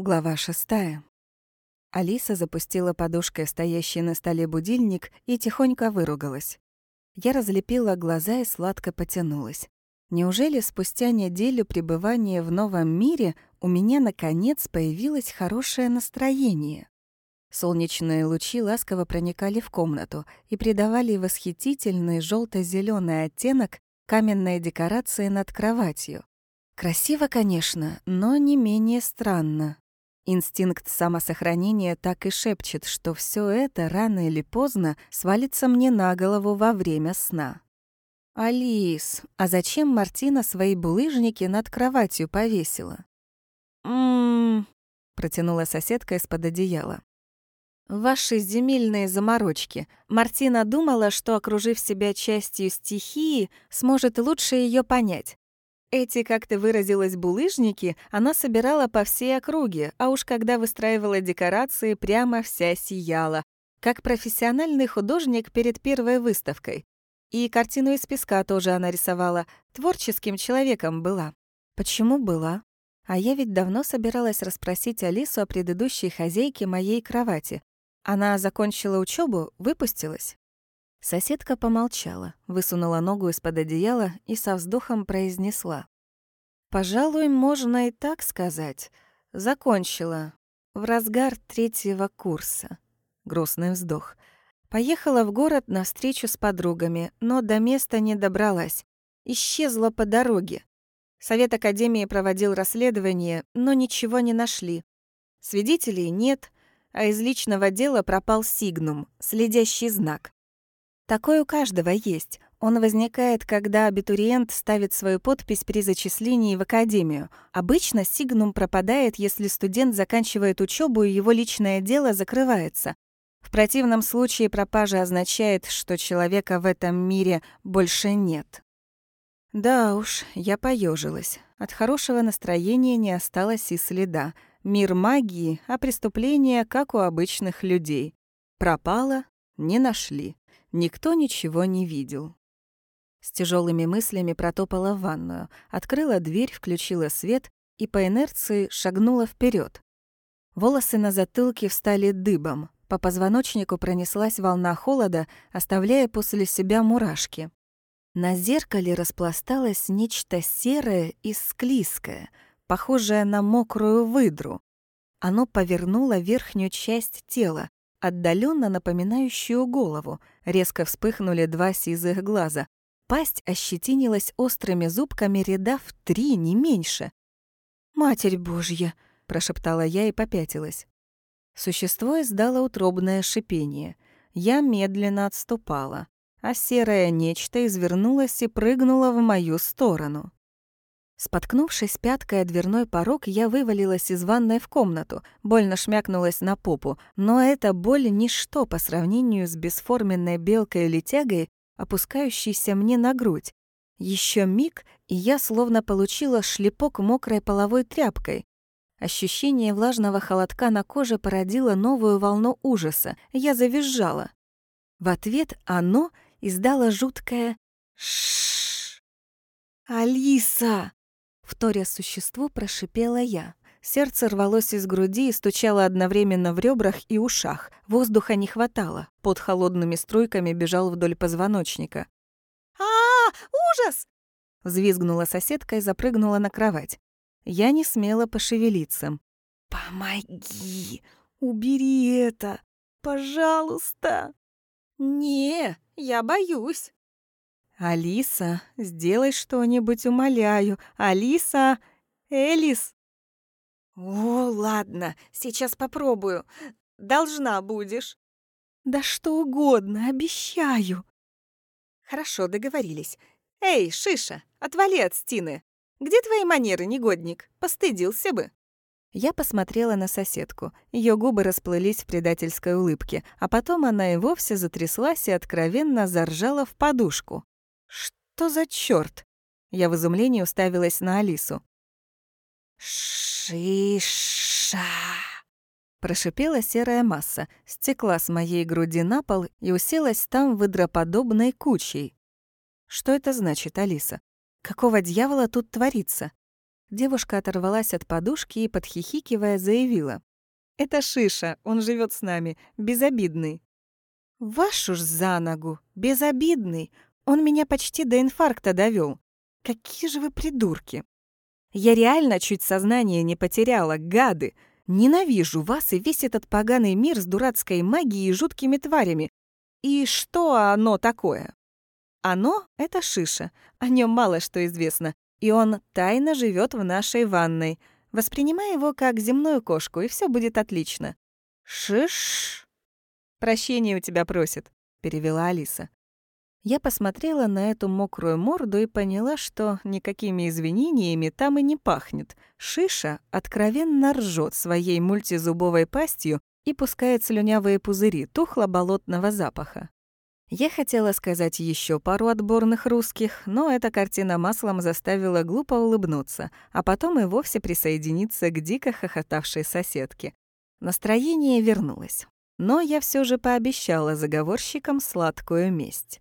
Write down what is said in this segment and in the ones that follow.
Глава шестая. Алиса запустила подушкой стоящий на столе будильник и тихонько выругалась. Я разлепила глаза и сладко потянулась. Неужели спустя неделю пребывания в новом мире у меня, наконец, появилось хорошее настроение? Солнечные лучи ласково проникали в комнату и придавали восхитительный желто зеленый оттенок каменной декорации над кроватью. Красиво, конечно, но не менее странно. Инстинкт самосохранения так и шепчет, что все это рано или поздно свалится мне на голову во время сна. «Алис, а зачем Мартина свои булыжники над кроватью повесила?» «М-м-м», протянула соседка из-под одеяла. «Ваши земельные заморочки. Мартина думала, что, окружив себя частью стихии, сможет лучше ее понять. Эти, как ты выразилась, булыжники она собирала по всей округе, а уж когда выстраивала декорации, прямо вся сияла, как профессиональный художник перед первой выставкой. И картину из песка тоже она рисовала, творческим человеком была. Почему была? А я ведь давно собиралась расспросить Алису о предыдущей хозяйке моей кровати. Она закончила учебу, выпустилась. Соседка помолчала, высунула ногу из-под одеяла и со вздохом произнесла. «Пожалуй, можно и так сказать. Закончила. В разгар третьего курса». Грустный вздох. Поехала в город на встречу с подругами, но до места не добралась. Исчезла по дороге. Совет Академии проводил расследование, но ничего не нашли. Свидетелей нет, а из личного дела пропал сигнум, следящий знак. Такой у каждого есть. Он возникает, когда абитуриент ставит свою подпись при зачислении в академию. Обычно сигнум пропадает, если студент заканчивает учебу и его личное дело закрывается. В противном случае пропажа означает, что человека в этом мире больше нет. Да уж, я поежилась. От хорошего настроения не осталось и следа. Мир магии, а преступления, как у обычных людей. Пропало, не нашли. Никто ничего не видел. С тяжелыми мыслями протопала в ванную, открыла дверь, включила свет и по инерции шагнула вперед. Волосы на затылке встали дыбом, по позвоночнику пронеслась волна холода, оставляя после себя мурашки. На зеркале распласталось нечто серое и склизкое, похожее на мокрую выдру. Оно повернуло верхнюю часть тела, отдаленно напоминающую голову. Резко вспыхнули два сизых глаза. Пасть ощетинилась острыми зубками ряда в три, не меньше. «Матерь Божья!» — прошептала я и попятилась. Существо издало утробное шипение. Я медленно отступала, а серое нечто извернулось и прыгнуло в мою сторону. Споткнувшись пяткой о дверной порог, я вывалилась из ванной в комнату, больно шмякнулась на попу, но эта боль — ничто по сравнению с бесформенной белкой-летягой, опускающейся мне на грудь. Еще миг, и я словно получила шлепок мокрой половой тряпкой. Ощущение влажного холодка на коже породило новую волну ужаса. Я завизжала. В ответ оно издало жуткое «Шшш». «Алиса!» Вторя существу прошипела я. Сердце рвалось из груди и стучало одновременно в ребрах и ушах. Воздуха не хватало. Под холодными струйками бежал вдоль позвоночника. а, -а, -а Ужас!» Взвизгнула соседка и запрыгнула на кровать. Я не смела пошевелиться. «Помоги! Убери это! Пожалуйста!» «Не, я боюсь!» «Алиса, сделай что-нибудь, умоляю! Алиса! Элис!» «О, ладно, сейчас попробую. Должна будешь». «Да что угодно, обещаю». «Хорошо, договорились. Эй, Шиша, отвали от Стины. Где твои манеры, негодник? Постыдился бы». Я посмотрела на соседку. Ее губы расплылись в предательской улыбке, а потом она и вовсе затряслась и откровенно заржала в подушку. Что за чёрт? Я в изумлении уставилась на Алису. «Шиша!» Прошипела серая масса, стекла с моей груди на пол и уселась там выдроподобной кучей. Что это значит, Алиса? Какого дьявола тут творится? Девушка оторвалась от подушки и, подхихикивая, заявила. «Это Шиша, он живет с нами, безобидный». «Вашу ж за ногу, безобидный! Он меня почти до инфаркта довел. Какие же вы придурки!» «Я реально чуть сознание не потеряла, гады! Ненавижу вас и весь этот поганый мир с дурацкой магией и жуткими тварями. И что оно такое?» «Оно — это Шиша, о нем мало что известно, и он тайно живет в нашей ванной. Воспринимай его как земную кошку, и все будет отлично». «Шиш!» «Прощения у тебя просит», — перевела Алиса. Я посмотрела на эту мокрую морду и поняла, что никакими извинениями там и не пахнет. Шиша откровенно ржет своей мультизубовой пастью и пускает слюнявые пузыри тухло-болотного запаха. Я хотела сказать еще пару отборных русских, но эта картина маслом заставила глупо улыбнуться, а потом и вовсе присоединиться к дико хохотавшей соседке. Настроение вернулось. Но я все же пообещала заговорщикам сладкую месть.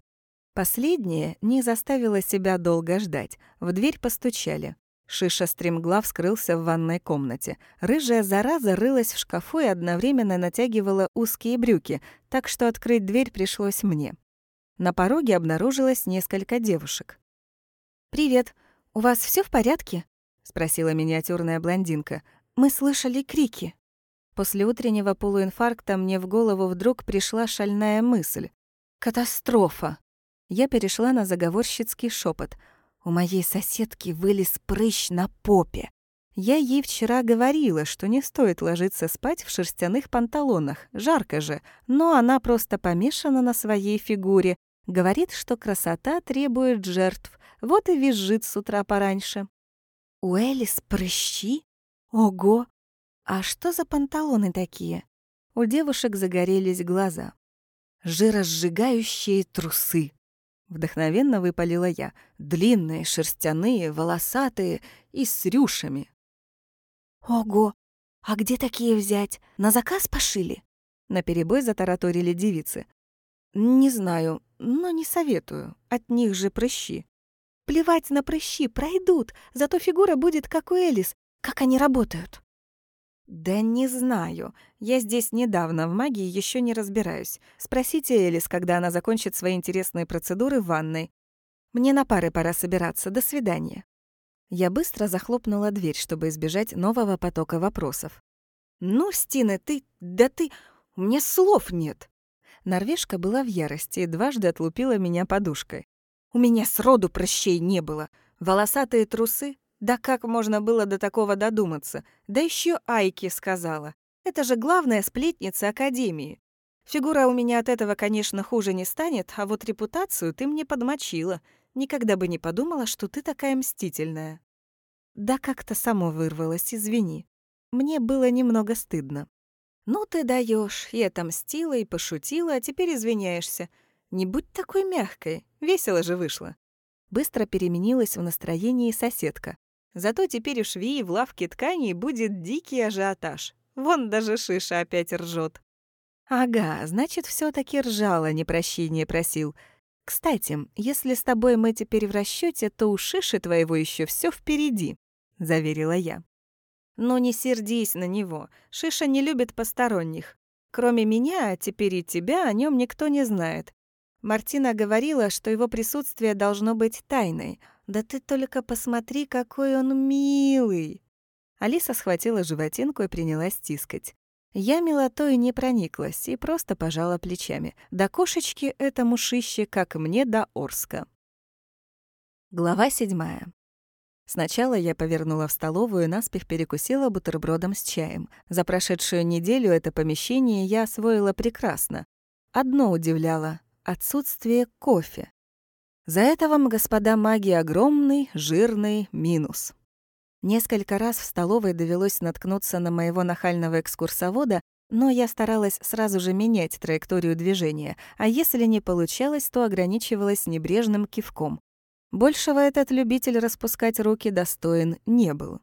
Последнее не заставило себя долго ждать. В дверь постучали. Шиша стремглав скрылся в ванной комнате. Рыжая зараза рылась в шкафу и одновременно натягивала узкие брюки, так что открыть дверь пришлось мне. На пороге обнаружилось несколько девушек. «Привет, у вас все в порядке?» — спросила миниатюрная блондинка. «Мы слышали крики». После утреннего полуинфаркта мне в голову вдруг пришла шальная мысль. «Катастрофа!» Я перешла на заговорщицкий шепот. У моей соседки вылез прыщ на попе. Я ей вчера говорила, что не стоит ложиться спать в шерстяных панталонах, жарко же, но она просто помешана на своей фигуре, говорит, что красота требует жертв, вот и визжит с утра пораньше. У Элис прыщи? Ого! А что за панталоны такие? У девушек загорелись глаза. Жиросжигающие трусы. Вдохновенно выпалила я. Длинные, шерстяные, волосатые и с рюшами. «Ого! А где такие взять? На заказ пошили?» На перебой затараторили девицы. «Не знаю, но не советую. От них же прыщи». «Плевать на прыщи, пройдут, зато фигура будет как у Элис. Как они работают?» «Да не знаю. Я здесь недавно в магии еще не разбираюсь. Спросите Элис, когда она закончит свои интересные процедуры в ванной. Мне на пары пора собираться. До свидания». Я быстро захлопнула дверь, чтобы избежать нового потока вопросов. «Ну, Стина, ты... Да ты... У меня слов нет!» Норвежка была в ярости и дважды отлупила меня подушкой. «У меня сроду прощей не было. Волосатые трусы, да как можно было до такого додуматься? Да еще Айки сказала. Это же главная сплетница Академии. Фигура у меня от этого, конечно, хуже не станет, а вот репутацию ты мне подмочила. Никогда бы не подумала, что ты такая мстительная. Да как-то само вырвалось, извини. Мне было немного стыдно. Ну ты даешь, и отомстила, и пошутила, а теперь извиняешься. Не будь такой мягкой, весело же вышло. Быстро переменилась в настроении соседка. Зато теперь у швеи в лавке тканей будет дикий ажиотаж. Вон даже Шиша опять ржет. Ага, значит, все таки ржала, не прощения просил. Кстати, если с тобой мы теперь в расчете, то у Шиши твоего еще все впереди, заверила я. Но не сердись на него. Шиша не любит посторонних. Кроме меня, а теперь и тебя, о нем никто не знает. Мартина говорила, что его присутствие должно быть тайной — да ты только посмотри, какой он милый!» Алиса схватила животинку и принялась тискать. Я милотой не прониклась и просто пожала плечами. До кошечки это мушище, как мне до Орска. Глава седьмая. Сначала я повернула в столовую и наспех перекусила бутербродом с чаем. За прошедшую неделю это помещение я освоила прекрасно. Одно удивляло — отсутствие кофе. За это вам, господа маги, огромный, жирный минус. Несколько раз в столовой довелось наткнуться на моего нахального экскурсовода, но я старалась сразу же менять траекторию движения, а если не получалось, то ограничивалась небрежным кивком. Большего этот любитель распускать руки достоин не был.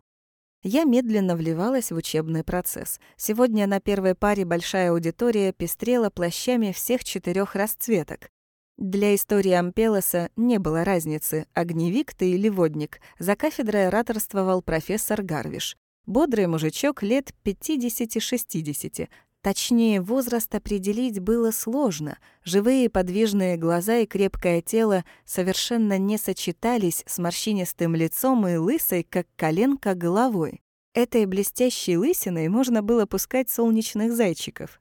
Я медленно вливалась в учебный процесс. Сегодня на первой паре большая аудитория пестрела плащами всех четырех расцветок. Для истории Ампелоса не было разницы, огневик ты или водник. За кафедрой ораторствовал профессор Гарвиш. Бодрый мужичок лет 50-60. Точнее, возраст определить было сложно. Живые подвижные глаза и крепкое тело совершенно не сочетались с морщинистым лицом и лысой, как коленка, головой. Этой блестящей лысиной можно было пускать солнечных зайчиков.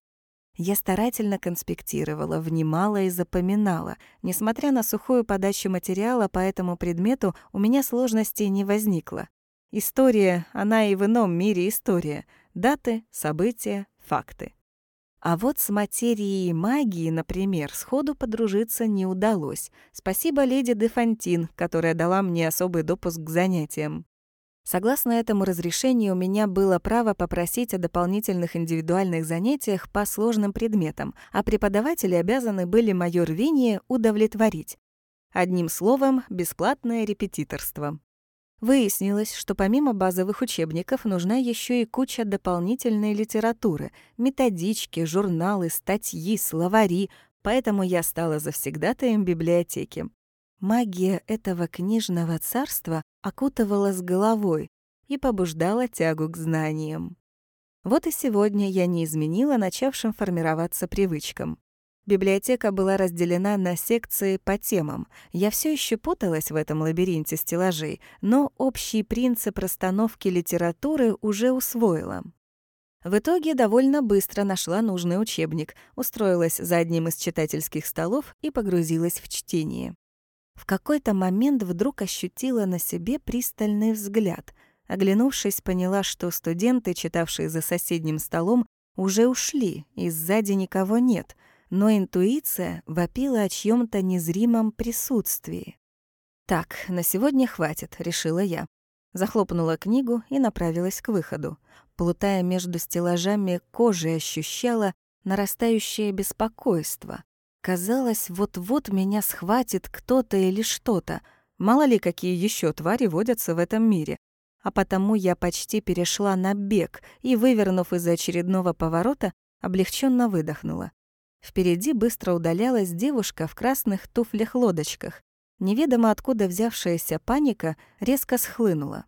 Я старательно конспектировала, внимала и запоминала. Несмотря на сухую подачу материала по этому предмету, у меня сложностей не возникло. История, она и в ином мире история. Даты, события, факты. А вот с материей магии, например, сходу подружиться не удалось. Спасибо леди де Фонтин, которая дала мне особый допуск к занятиям. Согласно этому разрешению, у меня было право попросить о дополнительных индивидуальных занятиях по сложным предметам, а преподаватели обязаны были моё рвение удовлетворить. Одним словом, бесплатное репетиторство. Выяснилось, что помимо базовых учебников нужна еще и куча дополнительной литературы, методички, журналы, статьи, словари, поэтому я стала завсегдатаем библиотеки. Магия этого книжного царства окутывала с головой и побуждала тягу к знаниям. Вот и сегодня я не изменила начавшим формироваться привычкам. Библиотека была разделена на секции по темам. Я все еще путалась в этом лабиринте стеллажей, но общий принцип расстановки литературы уже усвоила. В итоге довольно быстро нашла нужный учебник, устроилась за одним из читательских столов и погрузилась в чтение. В какой-то момент вдруг ощутила на себе пристальный взгляд. Оглянувшись, поняла, что студенты, читавшие за соседним столом, уже ушли, и сзади никого нет, но интуиция вопила о чьем то незримом присутствии. «Так, на сегодня хватит», — решила я. Захлопнула книгу и направилась к выходу. Плутая между стеллажами, кожей ощущала нарастающее беспокойство. Казалось, вот-вот меня схватит кто-то или что-то. Мало ли, какие еще твари водятся в этом мире. А потому я почти перешла на бег и, вывернув из очередного поворота, облегченно выдохнула. Впереди быстро удалялась девушка в красных туфлях-лодочках. Неведомо откуда взявшаяся паника резко схлынула.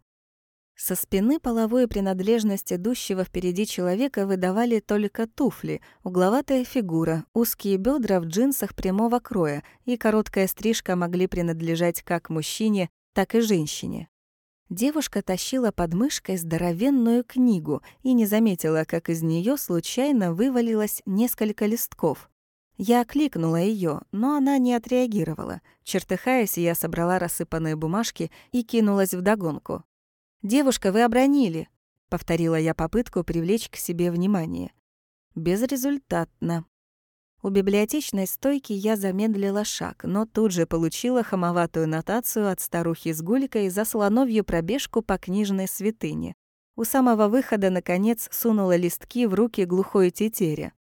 Со спины половой принадлежность идущего впереди человека выдавали только туфли, угловатая фигура, узкие бедра в джинсах прямого кроя и короткая стрижка могли принадлежать как мужчине, так и женщине. Девушка тащила под мышкой здоровенную книгу и не заметила, как из нее случайно вывалилось несколько листков. Я окликнула ее, но она не отреагировала. Чертыхаясь, я собрала рассыпанные бумажки и кинулась вдогонку. «Девушка, вы обронили», — повторила я попытку привлечь к себе внимание. Безрезультатно. У библиотечной стойки я замедлила шаг, но тут же получила хамоватую нотацию от старухи с гулькой за слоновью пробежку по книжной святыне. У самого выхода, наконец, сунула листки в руки глухой тетеря.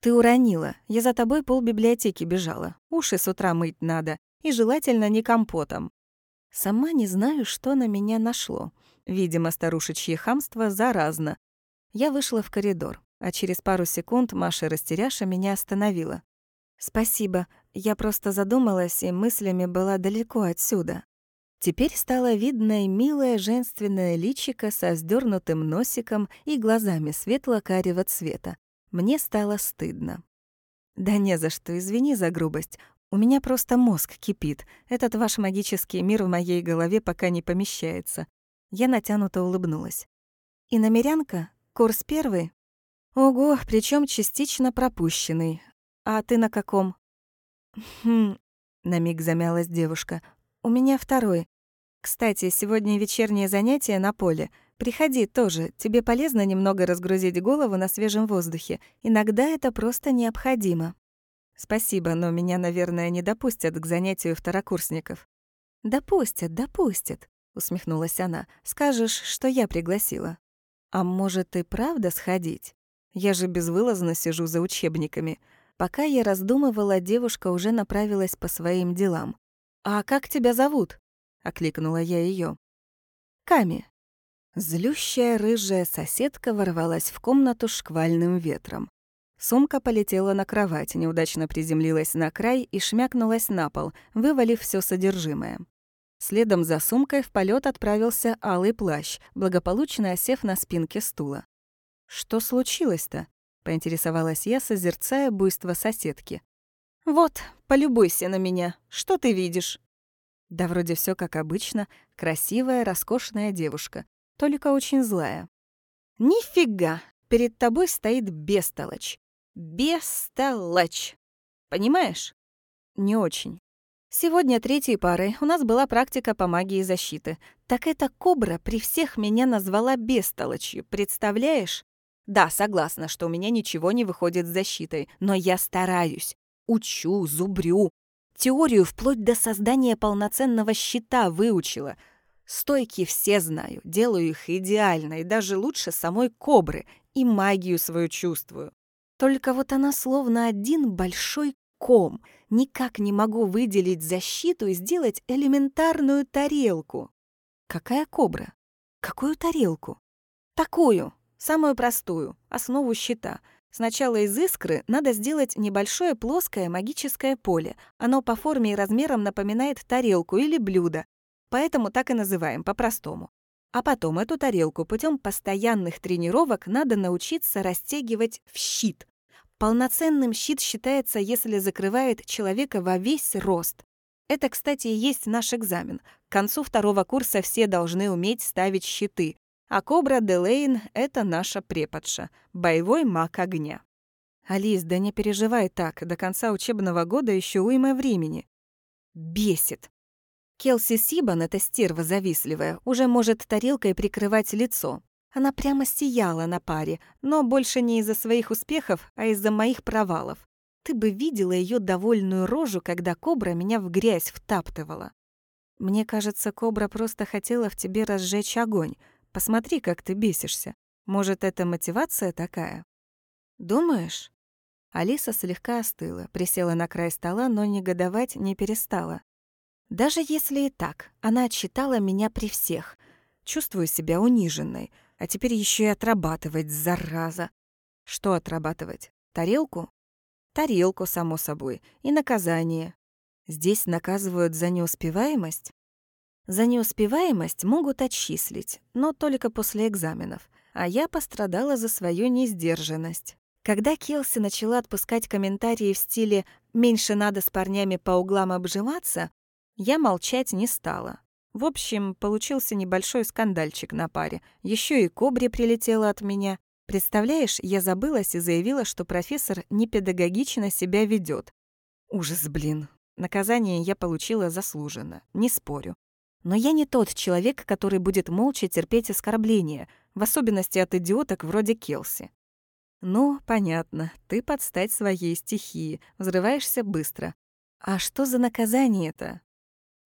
«Ты уронила. Я за тобой пол библиотеки бежала. Уши с утра мыть надо. И желательно не компотом». Сама не знаю, что на меня нашло. Видимо, старушечье хамство заразно. Я вышла в коридор, а через пару секунд Маша Растеряша меня остановила. «Спасибо, я просто задумалась и мыслями была далеко отсюда». Теперь стало видно и милое женственное личико со сдернутым носиком и глазами светло-карего цвета. Мне стало стыдно. «Да не за что, извини за грубость. У меня просто мозг кипит. Этот ваш магический мир в моей голове пока не помещается. Я натянуто улыбнулась. И намерянка? Курс первый? Ого, причем частично пропущенный. А ты на каком? Хм, на миг замялась девушка. У меня второй. Кстати, сегодня вечернее занятие на поле. Приходи тоже. Тебе полезно немного разгрузить голову на свежем воздухе. Иногда это просто необходимо. Спасибо, но меня, наверное, не допустят к занятию второкурсников. Допустят, допустят. — усмехнулась она. «Скажешь, что я пригласила. А может, и правда сходить? Я же безвылазно сижу за учебниками. Пока я раздумывала, девушка уже направилась по своим делам. «А как тебя зовут?» — окликнула я ее. «Ками». Злющая рыжая соседка ворвалась в комнату шквальным ветром. Сумка полетела на кровать, неудачно приземлилась на край и шмякнулась на пол, вывалив все содержимое. Следом за сумкой в полет отправился алый плащ, благополучно осев на спинке стула. «Что случилось-то?» — поинтересовалась я, созерцая буйство соседки. «Вот, полюбуйся на меня. Что ты видишь?» Да вроде все как обычно. Красивая, роскошная девушка. Только очень злая. «Нифига! Перед тобой стоит бестолочь. Бестолочь. Понимаешь? Не очень. Сегодня третьей парой у нас была практика по магии защиты. Так эта кобра при всех меня назвала бестолочью, представляешь? Да, согласна, что у меня ничего не выходит с защитой, но я стараюсь. Учу, зубрю. Теорию вплоть до создания полноценного щита выучила. Стойки все знаю, делаю их идеально и даже лучше самой кобры, и магию свою чувствую. Только вот она словно один большой ком. Никак не могу выделить защиту и сделать элементарную тарелку. Какая кобра? Какую тарелку? Такую, самую простую, основу щита. Сначала из искры надо сделать небольшое плоское магическое поле. Оно по форме и размерам напоминает тарелку или блюдо. Поэтому так и называем, по-простому. А потом эту тарелку путем постоянных тренировок надо научиться растягивать в щит. Полноценным щит считается, если закрывает человека во весь рост. Это, кстати, и есть наш экзамен. К концу второго курса все должны уметь ставить щиты. А Кобра Делейн — это наша преподша, боевой маг огня. Алис, да не переживай так, до конца учебного года еще уйма времени. Бесит. Келси Сибан, эта стерва завистливая, уже может тарелкой прикрывать лицо. Она прямо сияла на паре, но больше не из-за своих успехов, а из-за моих провалов. Ты бы видела ее довольную рожу, когда кобра меня в грязь втаптывала. Мне кажется, кобра просто хотела в тебе разжечь огонь. Посмотри, как ты бесишься. Может, это мотивация такая? Думаешь? Алиса слегка остыла, присела на край стола, но негодовать не перестала. Даже если и так, она отчитала меня при всех. Чувствую себя униженной. А теперь еще и отрабатывать, зараза. Что отрабатывать? Тарелку? Тарелку, само собой. И наказание. Здесь наказывают за неуспеваемость? За неуспеваемость могут отчислить, но только после экзаменов. А я пострадала за свою несдержанность. Когда Келси начала отпускать комментарии в стиле «меньше надо с парнями по углам обжиматься», я молчать не стала. В общем, получился небольшой скандальчик на паре. Еще и кобре прилетела от меня. Представляешь, я забылась и заявила, что профессор непедагогично себя ведет. Ужас, блин. Наказание я получила заслуженно, не спорю. Но я не тот человек, который будет молча терпеть оскорбления, в особенности от идиоток вроде Келси. Ну, понятно, ты подстать своей стихии, взрываешься быстро. А что за наказание-то?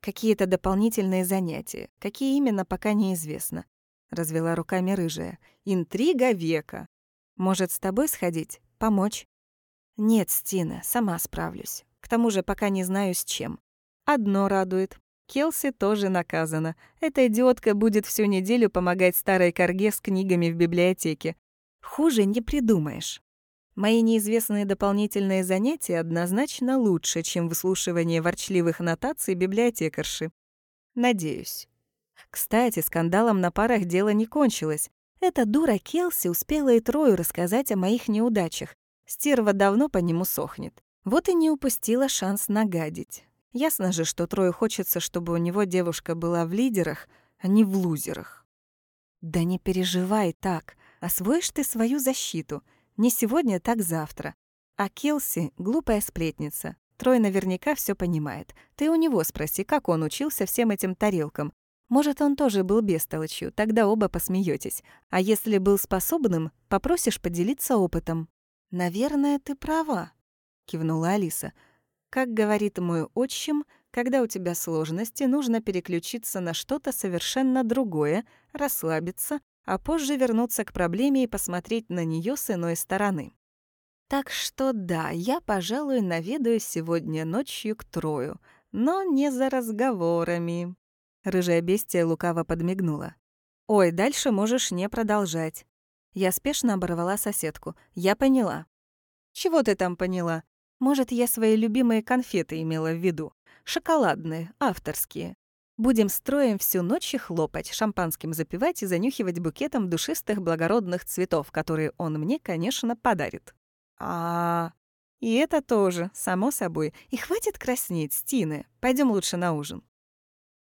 Какие-то дополнительные занятия. Какие именно, пока неизвестно. Развела руками рыжая. Интрига века. Может, с тобой сходить? Помочь? Нет, Стина, сама справлюсь. К тому же пока не знаю с чем. Одно радует. Келси тоже наказана. Эта идиотка будет всю неделю помогать старой корге с книгами в библиотеке. Хуже не придумаешь. Мои неизвестные дополнительные занятия однозначно лучше, чем выслушивание ворчливых нотаций библиотекарши. Надеюсь. Кстати, скандалом на парах дело не кончилось. Эта дура Келси успела и Трою рассказать о моих неудачах. Стерва давно по нему сохнет. Вот и не упустила шанс нагадить. Ясно же, что Трою хочется, чтобы у него девушка была в лидерах, а не в лузерах. Да не переживай так. Освоишь ты свою защиту — не сегодня, так завтра. А Келси — глупая сплетница. Трой наверняка все понимает. Ты у него спроси, как он учился всем этим тарелкам. Может, он тоже был бестолочью, тогда оба посмеетесь. А если был способным, попросишь поделиться опытом. «Наверное, ты права», — кивнула Алиса. «Как говорит мой отчим, когда у тебя сложности, нужно переключиться на что-то совершенно другое, расслабиться, а позже вернуться к проблеме и посмотреть на нее с иной стороны. Так что да, я, пожалуй, наведаюсь сегодня ночью к Трою, но не за разговорами. Рыжая бестия лукаво подмигнула. «Ой, дальше можешь не продолжать». Я спешно оборвала соседку. «Я поняла». Чего ты там поняла? Может, я свои любимые конфеты имела в виду? Шоколадные, авторские. Будем строем всю ночь хлопать, шампанским запивать и занюхивать букетом душистых благородных цветов, которые он мне, конечно, подарит. А, и это тоже, само собой. И хватит краснеть, Стины. Пойдем лучше на ужин.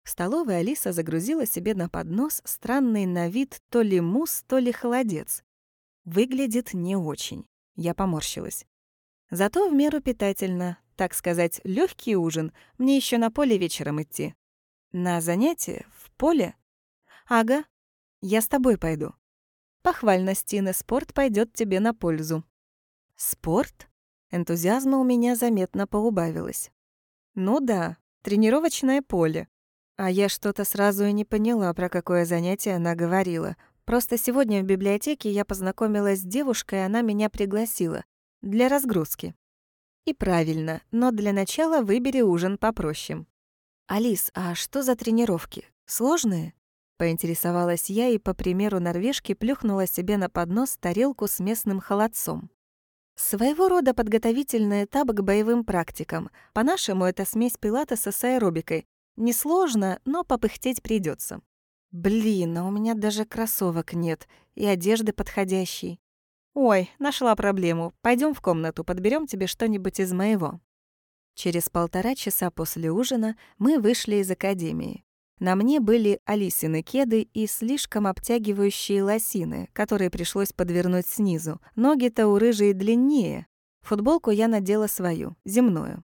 В столовой Алиса загрузила себе на поднос странный на вид то ли мусс, то ли холодец. Выглядит не очень. Я поморщилась. Зато в меру питательно, так сказать, легкий ужин. Мне еще на поле вечером идти. На занятие? В поле? Ага. Я с тобой пойду. Похвально, Стина, спорт пойдет тебе на пользу. Спорт? Энтузиазма у меня заметно поубавилось. Ну да, тренировочное поле. А я что-то сразу и не поняла, про какое занятие она говорила. Просто сегодня в библиотеке я познакомилась с девушкой, и она меня пригласила. Для разгрузки. И правильно, но для начала выбери ужин попроще. «Алис, а что за тренировки? Сложные?» Поинтересовалась я и, по примеру норвежки, плюхнула себе на поднос тарелку с местным холодцом. Своего рода подготовительный этап к боевым практикам. По-нашему, это смесь пилатеса с аэробикой. Несложно, но попыхтеть придется. Блин, а у меня даже кроссовок нет и одежды подходящей. Ой, нашла проблему. Пойдем в комнату, подберем тебе что-нибудь из моего. Через полтора часа после ужина мы вышли из академии. На мне были Алисины кеды и слишком обтягивающие лосины, которые пришлось подвернуть снизу. Ноги-то у рыжей длиннее. Футболку я надела свою, земную.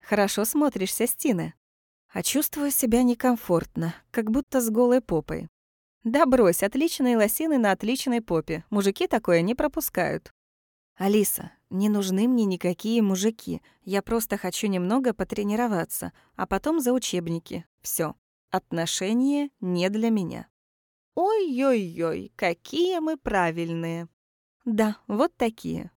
«Хорошо смотришься, Стина». А чувствую себя некомфортно, как будто с голой попой. Да брось, отличные лосины на отличной попе. Мужики такое не пропускают. «Алиса, не нужны мне никакие мужики. Я просто хочу немного потренироваться, а потом за учебники. Все. Отношения не для меня. Ой-ой-ой, какие мы правильные. Да, вот такие.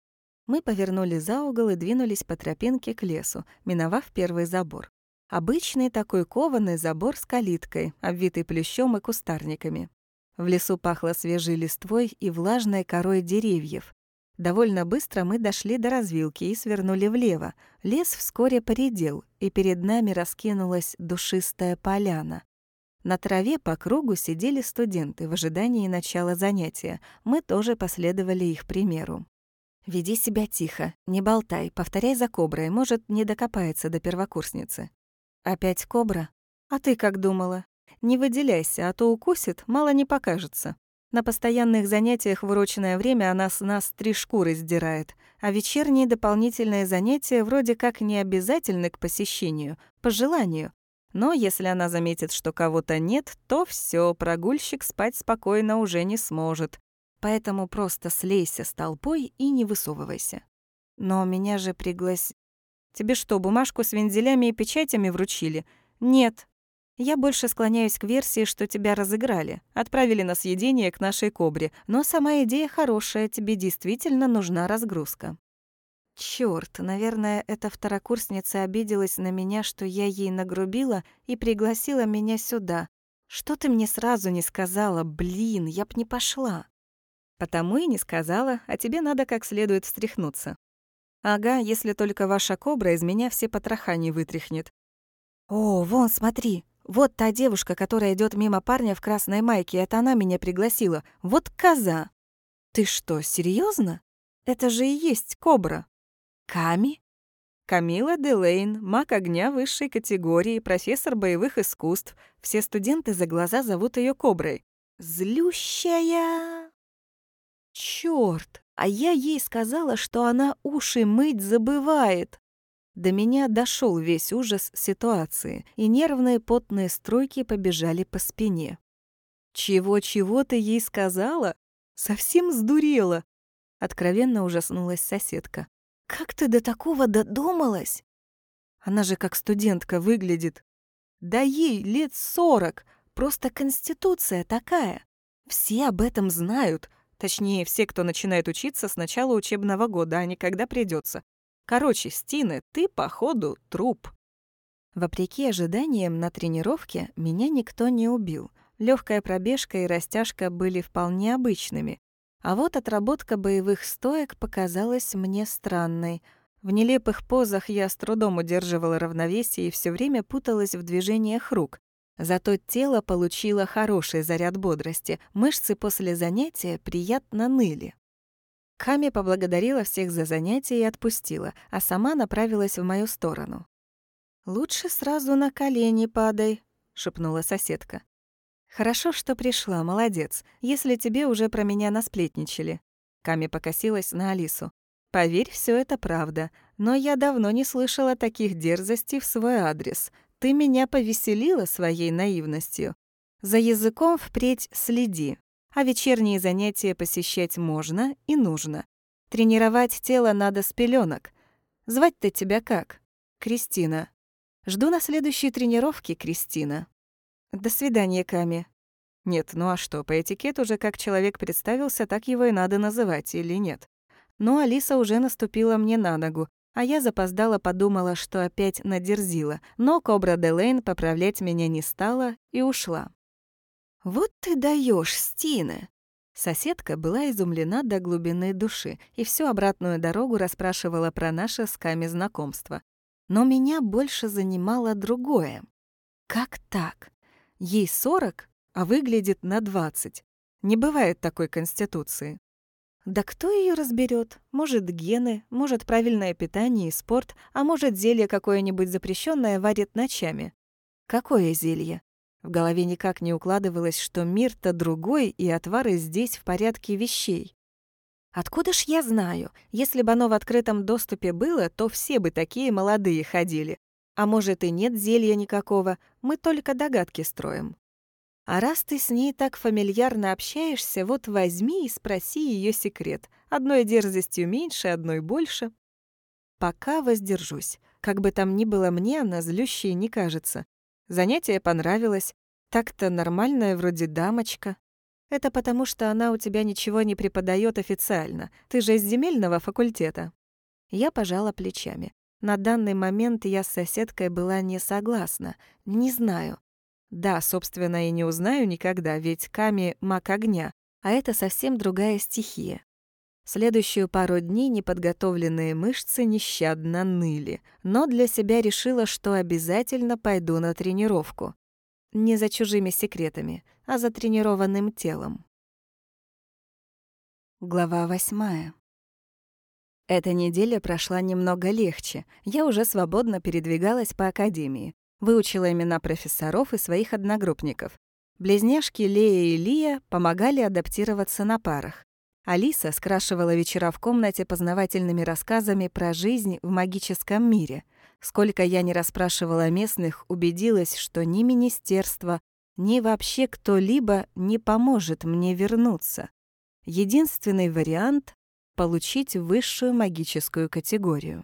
Мы повернули за угол и двинулись по тропинке к лесу, миновав первый забор. Обычный такой кованый забор с калиткой, обвитый плющом и кустарниками. В лесу пахло свежей листвой и влажной корой деревьев. Довольно быстро мы дошли до развилки и свернули влево. Лес вскоре поредел, и перед нами раскинулась душистая поляна. На траве по кругу сидели студенты в ожидании начала занятия. Мы тоже последовали их примеру. «Веди себя тихо, не болтай, повторяй за коброй, может, не докопается до первокурсницы». «Опять кобра? А ты как думала? Не выделяйся, а то укусит, мало не покажется. На постоянных занятиях в урочное время она с нас три шкуры сдирает, а вечерние дополнительные занятия вроде как не обязательны к посещению, по желанию. Но если она заметит, что кого-то нет, то все, прогульщик спать спокойно уже не сможет. Поэтому просто слейся с толпой и не высовывайся. Но меня же приглас... Тебе что, бумажку с вензелями и печатями вручили? Нет, я больше склоняюсь к версии, что тебя разыграли, отправили на съедение к нашей кобре, но сама идея хорошая, тебе действительно нужна разгрузка. Чёрт, наверное, эта второкурсница обиделась на меня, что я ей нагрубила и пригласила меня сюда. Что ты мне сразу не сказала? Блин, я б не пошла. Потому и не сказала, а тебе надо как следует встряхнуться. Ага, если только ваша кобра из меня все потроха не вытряхнет. О, вон, смотри, вот та девушка, которая идет мимо парня в красной майке, это она меня пригласила. Вот коза. Ты что, серьезно? Это же и есть кобра. Ками? Камила Делейн, маг огня высшей категории, профессор боевых искусств. Все студенты за глаза зовут ее коброй. Злющая. Чёрт, а я ей сказала, что она уши мыть забывает. До меня дошел весь ужас ситуации, и нервные потные струйки побежали по спине. «Чего-чего ты ей сказала? Совсем сдурела!» Откровенно ужаснулась соседка. «Как ты до такого додумалась?» Она же как студентка выглядит. Да ей лет сорок, просто конституция такая. Все об этом знают. Точнее, все, кто начинает учиться с начала учебного года, а не когда придется. Короче, Стина, ты, походу, труп. Вопреки ожиданиям на тренировке меня никто не убил. Легкая пробежка и растяжка были вполне обычными. А вот отработка боевых стоек показалась мне странной. В нелепых позах я с трудом удерживала равновесие и все время путалась в движениях рук. Зато тело получило хороший заряд бодрости, мышцы после занятия приятно ныли. Ками поблагодарила всех за занятие и отпустила, а сама направилась в мою сторону. «Лучше сразу на колени падай», — шепнула соседка. «Хорошо, что пришла, молодец, если тебе уже про меня насплетничали». Ками покосилась на Алису. «Поверь, все это правда, но я давно не слышала таких дерзостей в свой адрес. Ты меня повеселила своей наивностью. За языком впредь следи, а вечерние занятия посещать можно и нужно. Тренировать тело надо с пеленок. Звать-то тебя как? Кристина. Жду на следующей тренировке, Кристина. До свидания, Ками. Нет, ну а что, по этикету же как человек представился, так его и надо называть, или нет? Но Алиса уже наступила мне на ногу, а я запоздала подумала, что опять надерзила, но Кобра Делейн поправлять меня не стала и ушла. «Вот ты даешь, Стина!» Соседка была изумлена до глубины души и всю обратную дорогу расспрашивала про наше с Ками знакомство. Но меня больше занимало другое. Как так? Ей 40, а выглядит на 20. Не бывает такой конституции. Да кто ее разберет? Может, гены, может, правильное питание и спорт, а может, зелье какое-нибудь запрещенное варит ночами. Какое зелье? В голове никак не укладывалось, что мир-то другой, и отвары здесь в порядке вещей. Откуда ж я знаю? Если бы оно в открытом доступе было, то все бы такие молодые ходили. А может и нет зелья никакого, мы только догадки строим. А раз ты с ней так фамильярно общаешься, вот возьми и спроси ее секрет. Одной дерзостью меньше, одной больше. Пока воздержусь. Как бы там ни было мне, она злющей не кажется. Занятие понравилось. Так-то нормальная вроде дамочка. Это потому, что она у тебя ничего не преподает официально. Ты же из земельного факультета. Я пожала плечами. На данный момент я с соседкой была не согласна. Не знаю. Да, собственно, и не узнаю никогда, ведь Ками — маг огня, а это совсем другая стихия. Следующую пару дней неподготовленные мышцы нещадно ныли, но для себя решила, что обязательно пойду на тренировку. Не за чужими секретами, а за тренированным телом. Глава восьмая. Эта неделя прошла немного легче. Я уже свободно передвигалась по академии. Выучила имена профессоров и своих одногруппников. Близняшки Лея и Лия помогали адаптироваться на парах. Алиса скрашивала вечера в комнате познавательными рассказами про жизнь в магическом мире — Сколько я не расспрашивала местных, убедилась, что ни министерство, ни вообще кто-либо не поможет мне вернуться. Единственный вариант — получить высшую магическую категорию.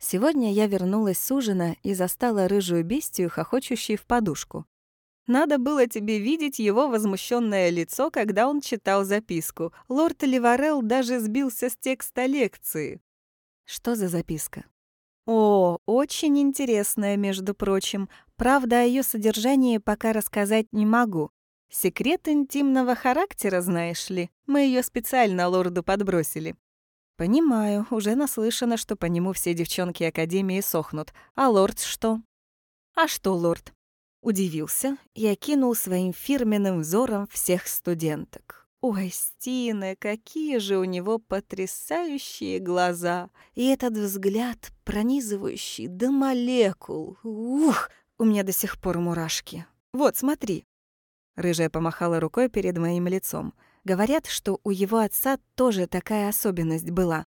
Сегодня я вернулась с ужина и застала рыжую бестию, хохочущей в подушку. Надо было тебе видеть его возмущенное лицо, когда он читал записку. Лорд Ливарел даже сбился с текста лекции. Что за записка? О, очень интересная, между прочим. Правда, о ее содержании пока рассказать не могу. Секрет интимного характера, знаешь ли. Мы ее специально лорду подбросили. Понимаю, уже наслышано, что по нему все девчонки Академии сохнут. А лорд что? А что лорд? Удивился и окинул своим фирменным взором всех студенток. Ой, Стина, какие же у него потрясающие глаза! И этот взгляд, пронизывающий до молекул. Ух, у меня до сих пор мурашки. Вот, смотри. Рыжая помахала рукой перед моим лицом. Говорят, что у его отца тоже такая особенность была.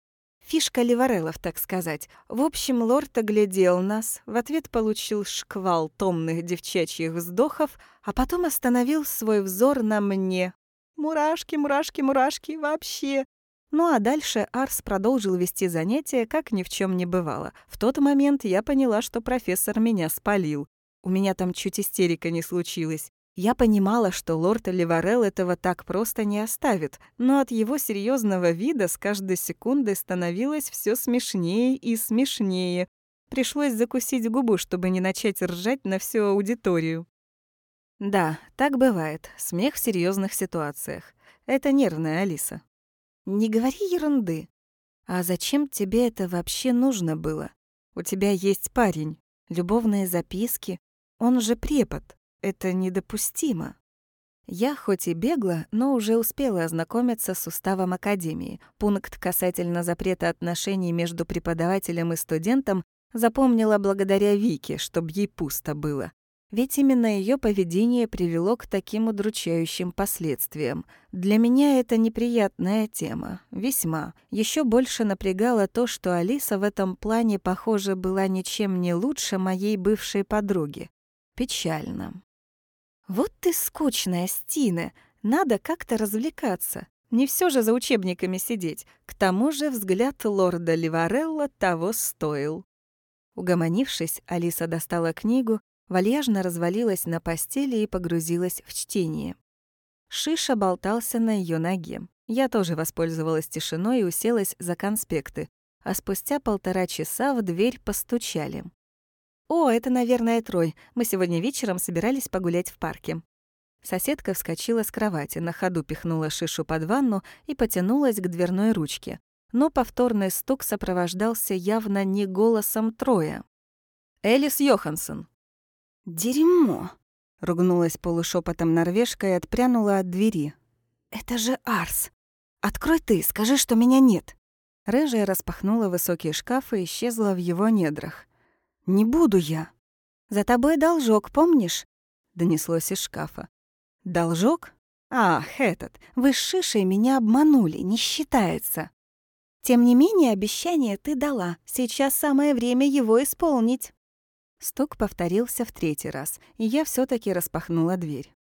Фишка Ливарелов, так сказать. В общем, лорд оглядел нас, в ответ получил шквал томных девчачьих вздохов, а потом остановил свой взор на мне, Мурашки, мурашки, мурашки, вообще. Ну а дальше Арс продолжил вести занятия, как ни в чем не бывало. В тот момент я поняла, что профессор меня спалил. У меня там чуть истерика не случилась. Я понимала, что лорд Ливарел этого так просто не оставит, но от его серьезного вида с каждой секундой становилось все смешнее и смешнее. Пришлось закусить губу, чтобы не начать ржать на всю аудиторию. Да, так бывает. Смех в серьезных ситуациях. Это нервная Алиса. не говори ерунды. А зачем тебе это вообще нужно было? У тебя есть парень, любовные записки. Он же препод. Это недопустимо. Я хоть и бегла, но уже успела ознакомиться с уставом Академии. Пункт касательно запрета отношений между преподавателем и студентом запомнила благодаря Вике, чтобы ей пусто было. Ведь именно ее поведение привело к таким удручающим последствиям. Для меня это неприятная тема, весьма. Еще больше напрягало то, что Алиса в этом плане, похоже, была ничем не лучше моей бывшей подруги. Печально. «Вот ты скучная, Стина. Надо как-то развлекаться. Не все же за учебниками сидеть. К тому же взгляд лорда Ливарелла того стоил». Угомонившись, Алиса достала книгу, вальяжно развалилась на постели и погрузилась в чтение. Шиша болтался на ее ноге. Я тоже воспользовалась тишиной и уселась за конспекты, а спустя полтора часа в дверь постучали. «О, это, наверное, Трой. Мы сегодня вечером собирались погулять в парке». Соседка вскочила с кровати, на ходу пихнула шишу под ванну и потянулась к дверной ручке. Но повторный стук сопровождался явно не голосом Троя. «Элис Йоханссон». «Дерьмо!» — ругнулась полушепотом норвежка и отпрянула от двери. «Это же Арс! Открой ты, скажи, что меня нет!» Рыжая распахнула высокие шкафы и исчезла в его недрах. «Не буду я». «За тобой должок, помнишь?» — донеслось из шкафа. «Должок? Ах, этот. Вы с Шишей меня обманули, не считается. Тем не менее, обещание ты дала. Сейчас самое время его исполнить». Стук повторился в третий раз, и я все таки распахнула дверь.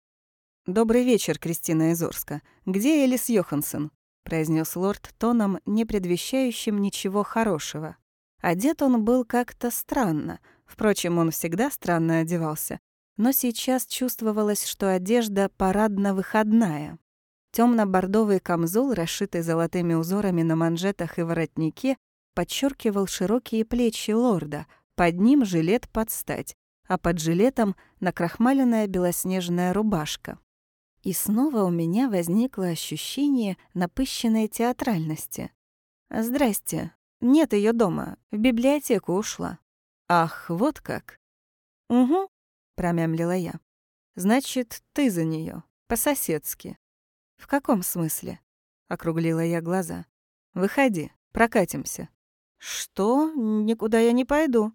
«Добрый вечер, Кристина Изорска. Где Элис Йоханссон?» — произнес лорд тоном, не предвещающим ничего хорошего. Одет он был как-то странно. Впрочем, он всегда странно одевался. Но сейчас чувствовалось, что одежда парадно-выходная. Темно-бордовый камзол, расшитый золотыми узорами на манжетах и воротнике, подчеркивал широкие плечи лорда, под ним жилет под стать, а под жилетом накрахмаленная белоснежная рубашка. И снова у меня возникло ощущение напыщенной театральности. «Здрасте, нет ее дома, в библиотеку ушла. Ах, вот как. Угу, промямлила я. Значит, ты за нее, по-соседски. В каком смысле? Округлила я глаза. Выходи, прокатимся. Что? Никуда я не пойду.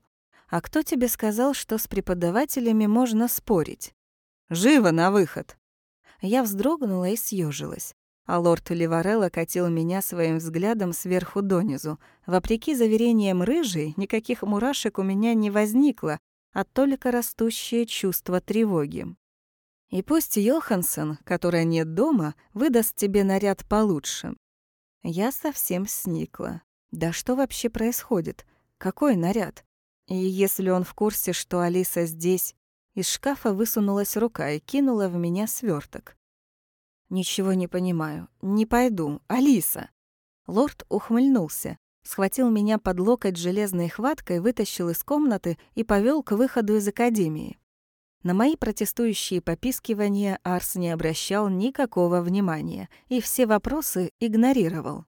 А кто тебе сказал, что с преподавателями можно спорить? Живо на выход. Я вздрогнула и съежилась а лорд Ливарелло катил меня своим взглядом сверху донизу. Вопреки заверениям рыжей, никаких мурашек у меня не возникло, а только растущее чувство тревоги. И пусть Йоханссон, которая нет дома, выдаст тебе наряд получше. Я совсем сникла. Да что вообще происходит? Какой наряд? И если он в курсе, что Алиса здесь... Из шкафа высунулась рука и кинула в меня сверток. «Ничего не понимаю. Не пойду. Алиса!» Лорд ухмыльнулся, схватил меня под локоть железной хваткой, вытащил из комнаты и повел к выходу из академии. На мои протестующие попискивания Арс не обращал никакого внимания и все вопросы игнорировал.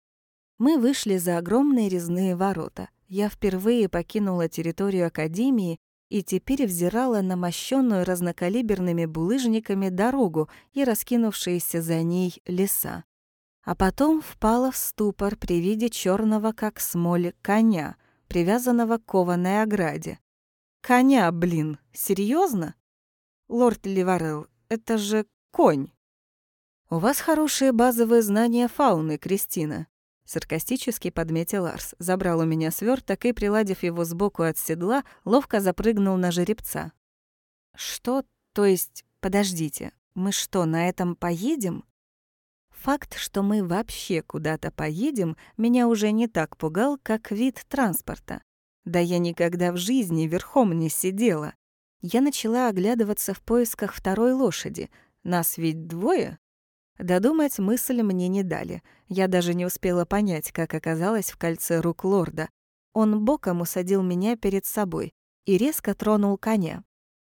Мы вышли за огромные резные ворота. Я впервые покинула территорию Академии и теперь взирала на мощенную разнокалиберными булыжниками дорогу и раскинувшиеся за ней леса. А потом впала в ступор при виде черного как смоль коня, привязанного к кованой ограде. Коня, блин, серьезно? Лорд Ливарел, это же конь. У вас хорошие базовые знания фауны, Кристина. Саркастически подметил Арс, забрал у меня сверток и, приладив его сбоку от седла, ловко запрыгнул на жеребца. «Что? То есть, подождите, мы что, на этом поедем?» Факт, что мы вообще куда-то поедем, меня уже не так пугал, как вид транспорта. Да я никогда в жизни верхом не сидела. Я начала оглядываться в поисках второй лошади. Нас ведь двое? Додумать мысль мне не дали. Я даже не успела понять, как оказалось в кольце рук лорда. Он боком усадил меня перед собой и резко тронул коня.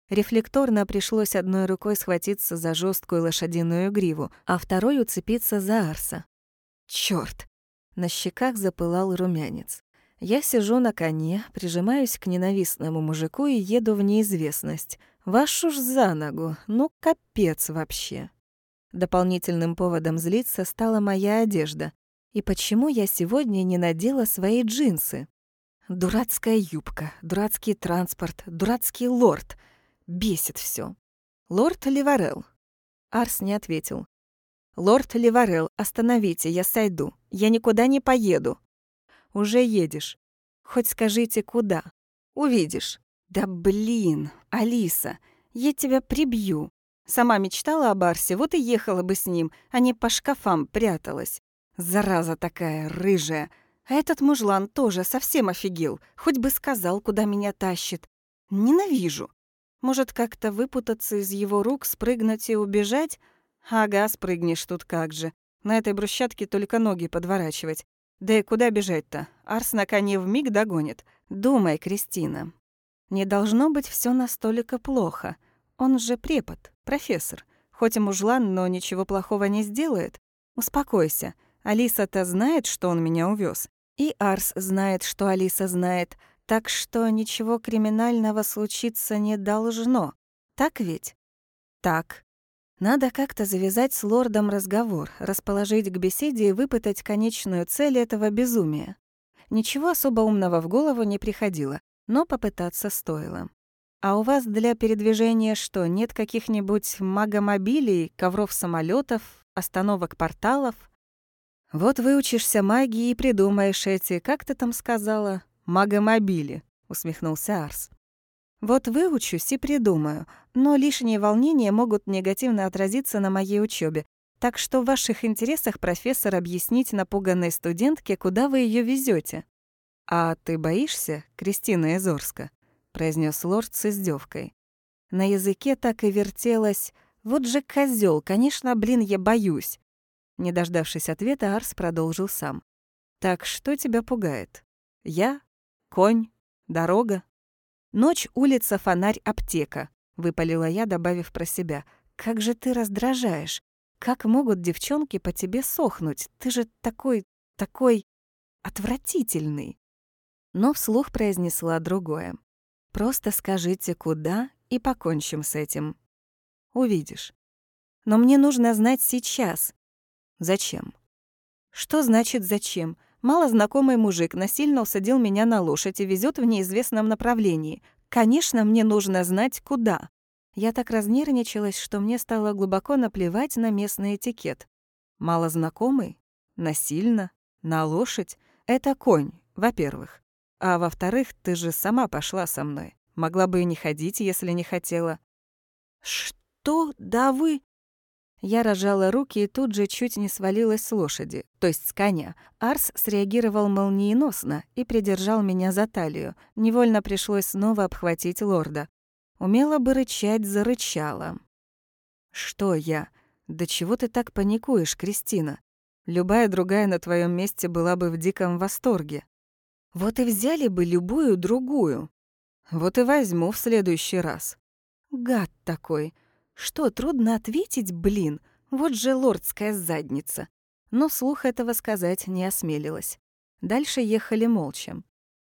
Рефлекторно пришлось одной рукой схватиться за жесткую лошадиную гриву, а второй уцепиться за Арса. Чёрт! На щеках запылал румянец. Я сижу на коне, прижимаюсь к ненавистному мужику и еду в неизвестность. Вашу ж за ногу, ну капец вообще. Дополнительным поводом злиться стала моя одежда. И почему я сегодня не надела свои джинсы? Дурацкая юбка, дурацкий транспорт, дурацкий лорд. Бесит все. Лорд Ливарел. Арс не ответил. «Лорд Ливарел, остановите, я сойду. Я никуда не поеду». «Уже едешь. Хоть скажите, куда?» «Увидишь». «Да блин, Алиса, я тебя прибью». Сама мечтала о Барсе, вот и ехала бы с ним, а не по шкафам пряталась. Зараза такая, рыжая. А этот мужлан тоже совсем офигел. Хоть бы сказал, куда меня тащит. Ненавижу. Может, как-то выпутаться из его рук, спрыгнуть и убежать? Ага, спрыгнешь тут как же. На этой брусчатке только ноги подворачивать. Да и куда бежать-то? Арс на коне вмиг догонит. Думай, Кристина. Не должно быть все настолько плохо. Он же препод, профессор. Хоть и мужлан, но ничего плохого не сделает. Успокойся. Алиса-то знает, что он меня увез. И Арс знает, что Алиса знает. Так что ничего криминального случиться не должно. Так ведь? Так. Надо как-то завязать с лордом разговор, расположить к беседе и выпытать конечную цель этого безумия. Ничего особо умного в голову не приходило, но попытаться стоило. А у вас для передвижения что, нет каких-нибудь магомобилей, ковров самолетов, остановок порталов? Вот выучишься магии и придумаешь эти, как ты там сказала, магомобили, усмехнулся Арс. Вот выучусь и придумаю, но лишние волнения могут негативно отразиться на моей учебе. Так что в ваших интересах, профессор, объяснить напуганной студентке, куда вы ее везете. «А ты боишься, Кристина Изорска?» Произнес лорд с издевкой. На языке так и вертелось «Вот же козел, конечно, блин, я боюсь». Не дождавшись ответа, Арс продолжил сам. «Так что тебя пугает? Я? Конь? Дорога?» «Ночь, улица, фонарь, аптека», — выпалила я, добавив про себя. «Как же ты раздражаешь! Как могут девчонки по тебе сохнуть? Ты же такой, такой отвратительный!» Но вслух произнесла другое. Просто скажите, куда, и покончим с этим. Увидишь. Но мне нужно знать сейчас. Зачем? Что значит «зачем»? Малознакомый мужик насильно усадил меня на лошадь и везет в неизвестном направлении. Конечно, мне нужно знать, куда. Я так разнервничалась, что мне стало глубоко наплевать на местный этикет. Малознакомый? Насильно? На лошадь? Это конь, во-первых. А во-вторых, ты же сама пошла со мной. Могла бы и не ходить, если не хотела. Что? Да вы... Я рожала руки и тут же чуть не свалилась с лошади, то есть с коня. Арс среагировал молниеносно и придержал меня за талию. Невольно пришлось снова обхватить лорда. Умела бы рычать, зарычала. «Что я? Да чего ты так паникуешь, Кристина? Любая другая на твоем месте была бы в диком восторге. Вот и взяли бы любую другую. Вот и возьму в следующий раз. Гад такой. Что, трудно ответить, блин? Вот же лордская задница. Но слух этого сказать не осмелилась. Дальше ехали молча.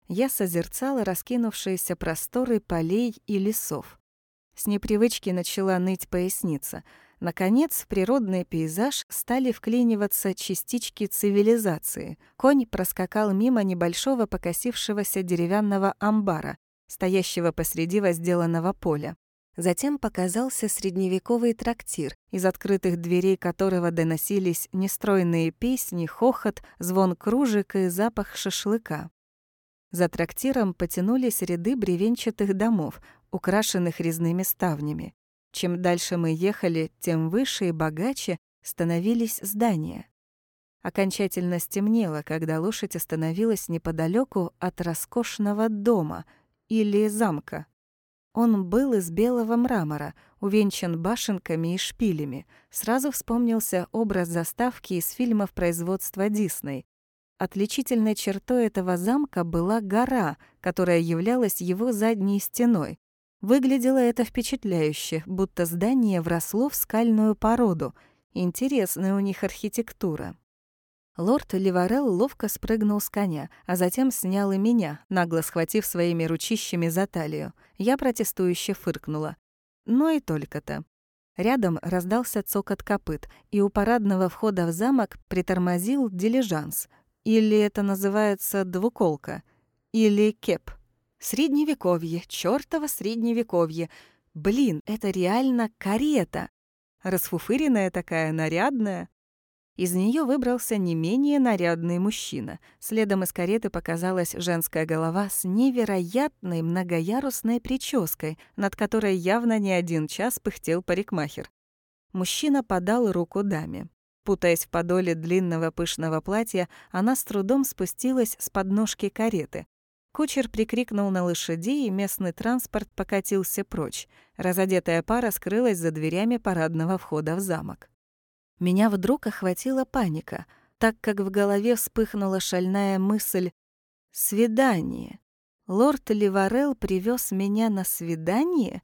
Я созерцала раскинувшиеся просторы полей и лесов. С непривычки начала ныть поясница — Наконец, в природный пейзаж стали вклиниваться частички цивилизации. Конь проскакал мимо небольшого покосившегося деревянного амбара, стоящего посреди возделанного поля. Затем показался средневековый трактир, из открытых дверей которого доносились нестройные песни, хохот, звон кружек и запах шашлыка. За трактиром потянулись ряды бревенчатых домов, украшенных резными ставнями. Чем дальше мы ехали, тем выше и богаче становились здания. Окончательно стемнело, когда лошадь остановилась неподалеку от роскошного дома или замка. Он был из белого мрамора, увенчан башенками и шпилями. Сразу вспомнился образ заставки из фильмов производства Дисней. Отличительной чертой этого замка была гора, которая являлась его задней стеной. Выглядело это впечатляюще, будто здание вросло в скальную породу. Интересная у них архитектура. Лорд Ливарел ловко спрыгнул с коня, а затем снял и меня, нагло схватив своими ручищами за талию. Я протестующе фыркнула. Но и только-то. Рядом раздался цокот копыт, и у парадного входа в замок притормозил дилижанс. Или это называется двуколка. Или кеп. Средневековье, чёртово средневековье. Блин, это реально карета. Расфуфыренная такая, нарядная. Из нее выбрался не менее нарядный мужчина. Следом из кареты показалась женская голова с невероятной многоярусной прической, над которой явно не один час пыхтел парикмахер. Мужчина подал руку даме. Путаясь в подоле длинного пышного платья, она с трудом спустилась с подножки кареты. Кучер прикрикнул на лошадей, и местный транспорт покатился прочь. Разодетая пара скрылась за дверями парадного входа в замок. Меня вдруг охватила паника, так как в голове вспыхнула шальная мысль «Свидание». Лорд Ливарел привез меня на свидание?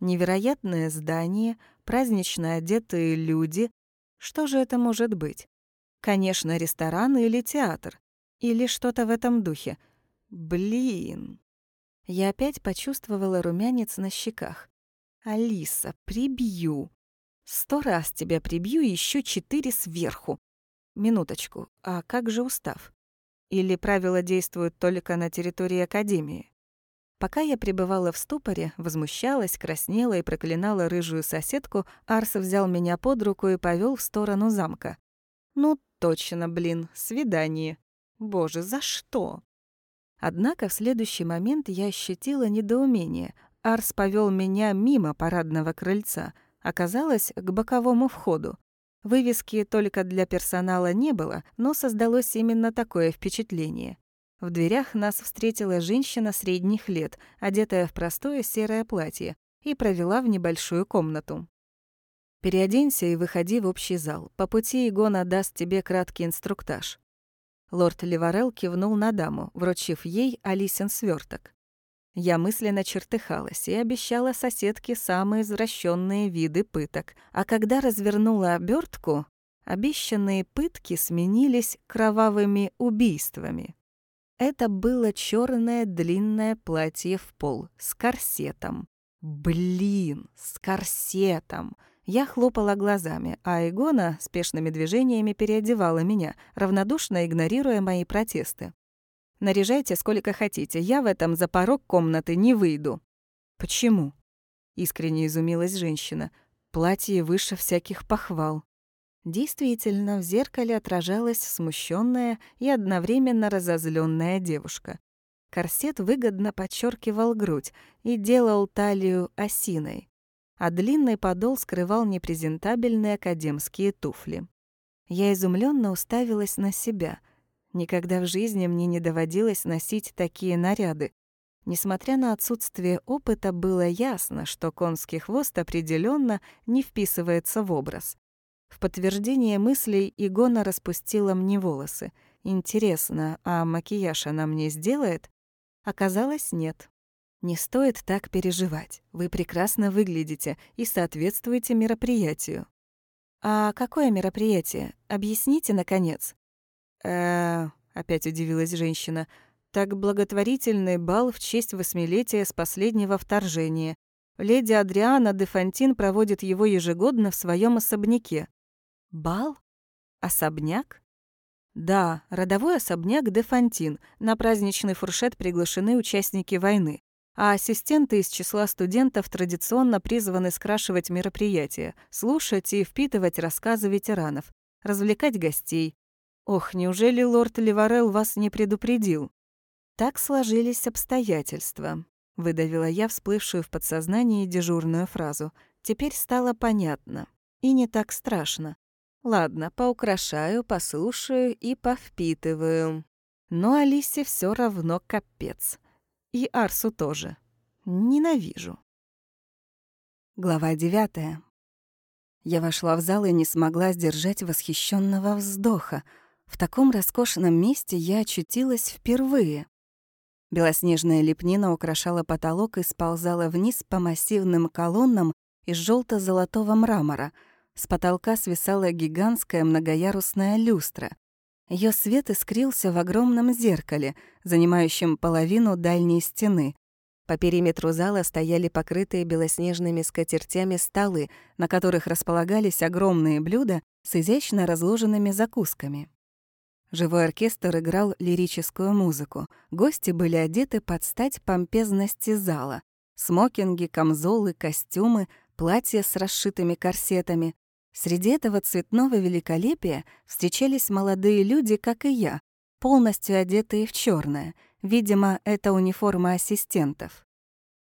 Невероятное здание, празднично одетые люди. Что же это может быть? Конечно, ресторан или театр. Или что-то в этом духе. Блин. Я опять почувствовала румянец на щеках. «Алиса, прибью!» Сто раз тебя прибью и еще четыре сверху. Минуточку, а как же устав? Или правила действуют только на территории Академии? Пока я пребывала в ступоре, возмущалась, краснела и проклинала рыжую соседку, Арс взял меня под руку и повел в сторону замка. Ну, точно, блин, свидание. Боже, за что? Однако в следующий момент я ощутила недоумение. Арс повел меня мимо парадного крыльца — оказалась к боковому входу. Вывески только для персонала не было, но создалось именно такое впечатление. В дверях нас встретила женщина средних лет, одетая в простое серое платье, и провела в небольшую комнату. «Переоденься и выходи в общий зал. По пути Игона даст тебе краткий инструктаж». Лорд Ливарел кивнул на даму, вручив ей Алисин сверток. Я мысленно чертыхалась и обещала соседке самые извращенные виды пыток. А когда развернула обертку, обещанные пытки сменились кровавыми убийствами. Это было черное длинное платье в пол с корсетом. Блин, с корсетом! Я хлопала глазами, а Игона спешными движениями переодевала меня, равнодушно игнорируя мои протесты. Наряжайте сколько хотите, я в этом за порог комнаты не выйду». «Почему?» — искренне изумилась женщина. «Платье выше всяких похвал». Действительно, в зеркале отражалась смущенная и одновременно разозленная девушка. Корсет выгодно подчеркивал грудь и делал талию осиной, а длинный подол скрывал непрезентабельные академские туфли. Я изумленно уставилась на себя — Никогда в жизни мне не доводилось носить такие наряды. Несмотря на отсутствие опыта, было ясно, что конский хвост определенно не вписывается в образ. В подтверждение мыслей Игона распустила мне волосы. Интересно, а макияж она мне сделает? Оказалось, нет. Не стоит так переживать. Вы прекрасно выглядите и соответствуете мероприятию. А какое мероприятие? Объясните, наконец э опять удивилась женщина. «Так благотворительный бал в честь восьмилетия с последнего вторжения. Леди Адриана де Фонтин проводит его ежегодно в своем особняке». «Бал? Особняк?» «Да, родовой особняк де Фонтин. На праздничный фуршет приглашены участники войны а ассистенты из числа студентов традиционно призваны скрашивать мероприятия, слушать и впитывать рассказы ветеранов, развлекать гостей, Ох, неужели лорд Ливарел вас не предупредил? Так сложились обстоятельства, выдавила я всплывшую в подсознании дежурную фразу. Теперь стало понятно. И не так страшно. Ладно, поукрашаю, послушаю и повпитываю. Но Алисе все равно капец. И Арсу тоже. Ненавижу. Глава девятая. Я вошла в зал и не смогла сдержать восхищенного вздоха — в таком роскошном месте я очутилась впервые. Белоснежная лепнина украшала потолок и сползала вниз по массивным колоннам из желто золотого мрамора. С потолка свисала гигантская многоярусная люстра. Ее свет искрился в огромном зеркале, занимающем половину дальней стены. По периметру зала стояли покрытые белоснежными скатертями столы, на которых располагались огромные блюда с изящно разложенными закусками. Живой оркестр играл лирическую музыку. Гости были одеты под стать помпезности зала. Смокинги, камзолы, костюмы, платья с расшитыми корсетами. Среди этого цветного великолепия встречались молодые люди, как и я, полностью одетые в черное. Видимо, это униформа ассистентов.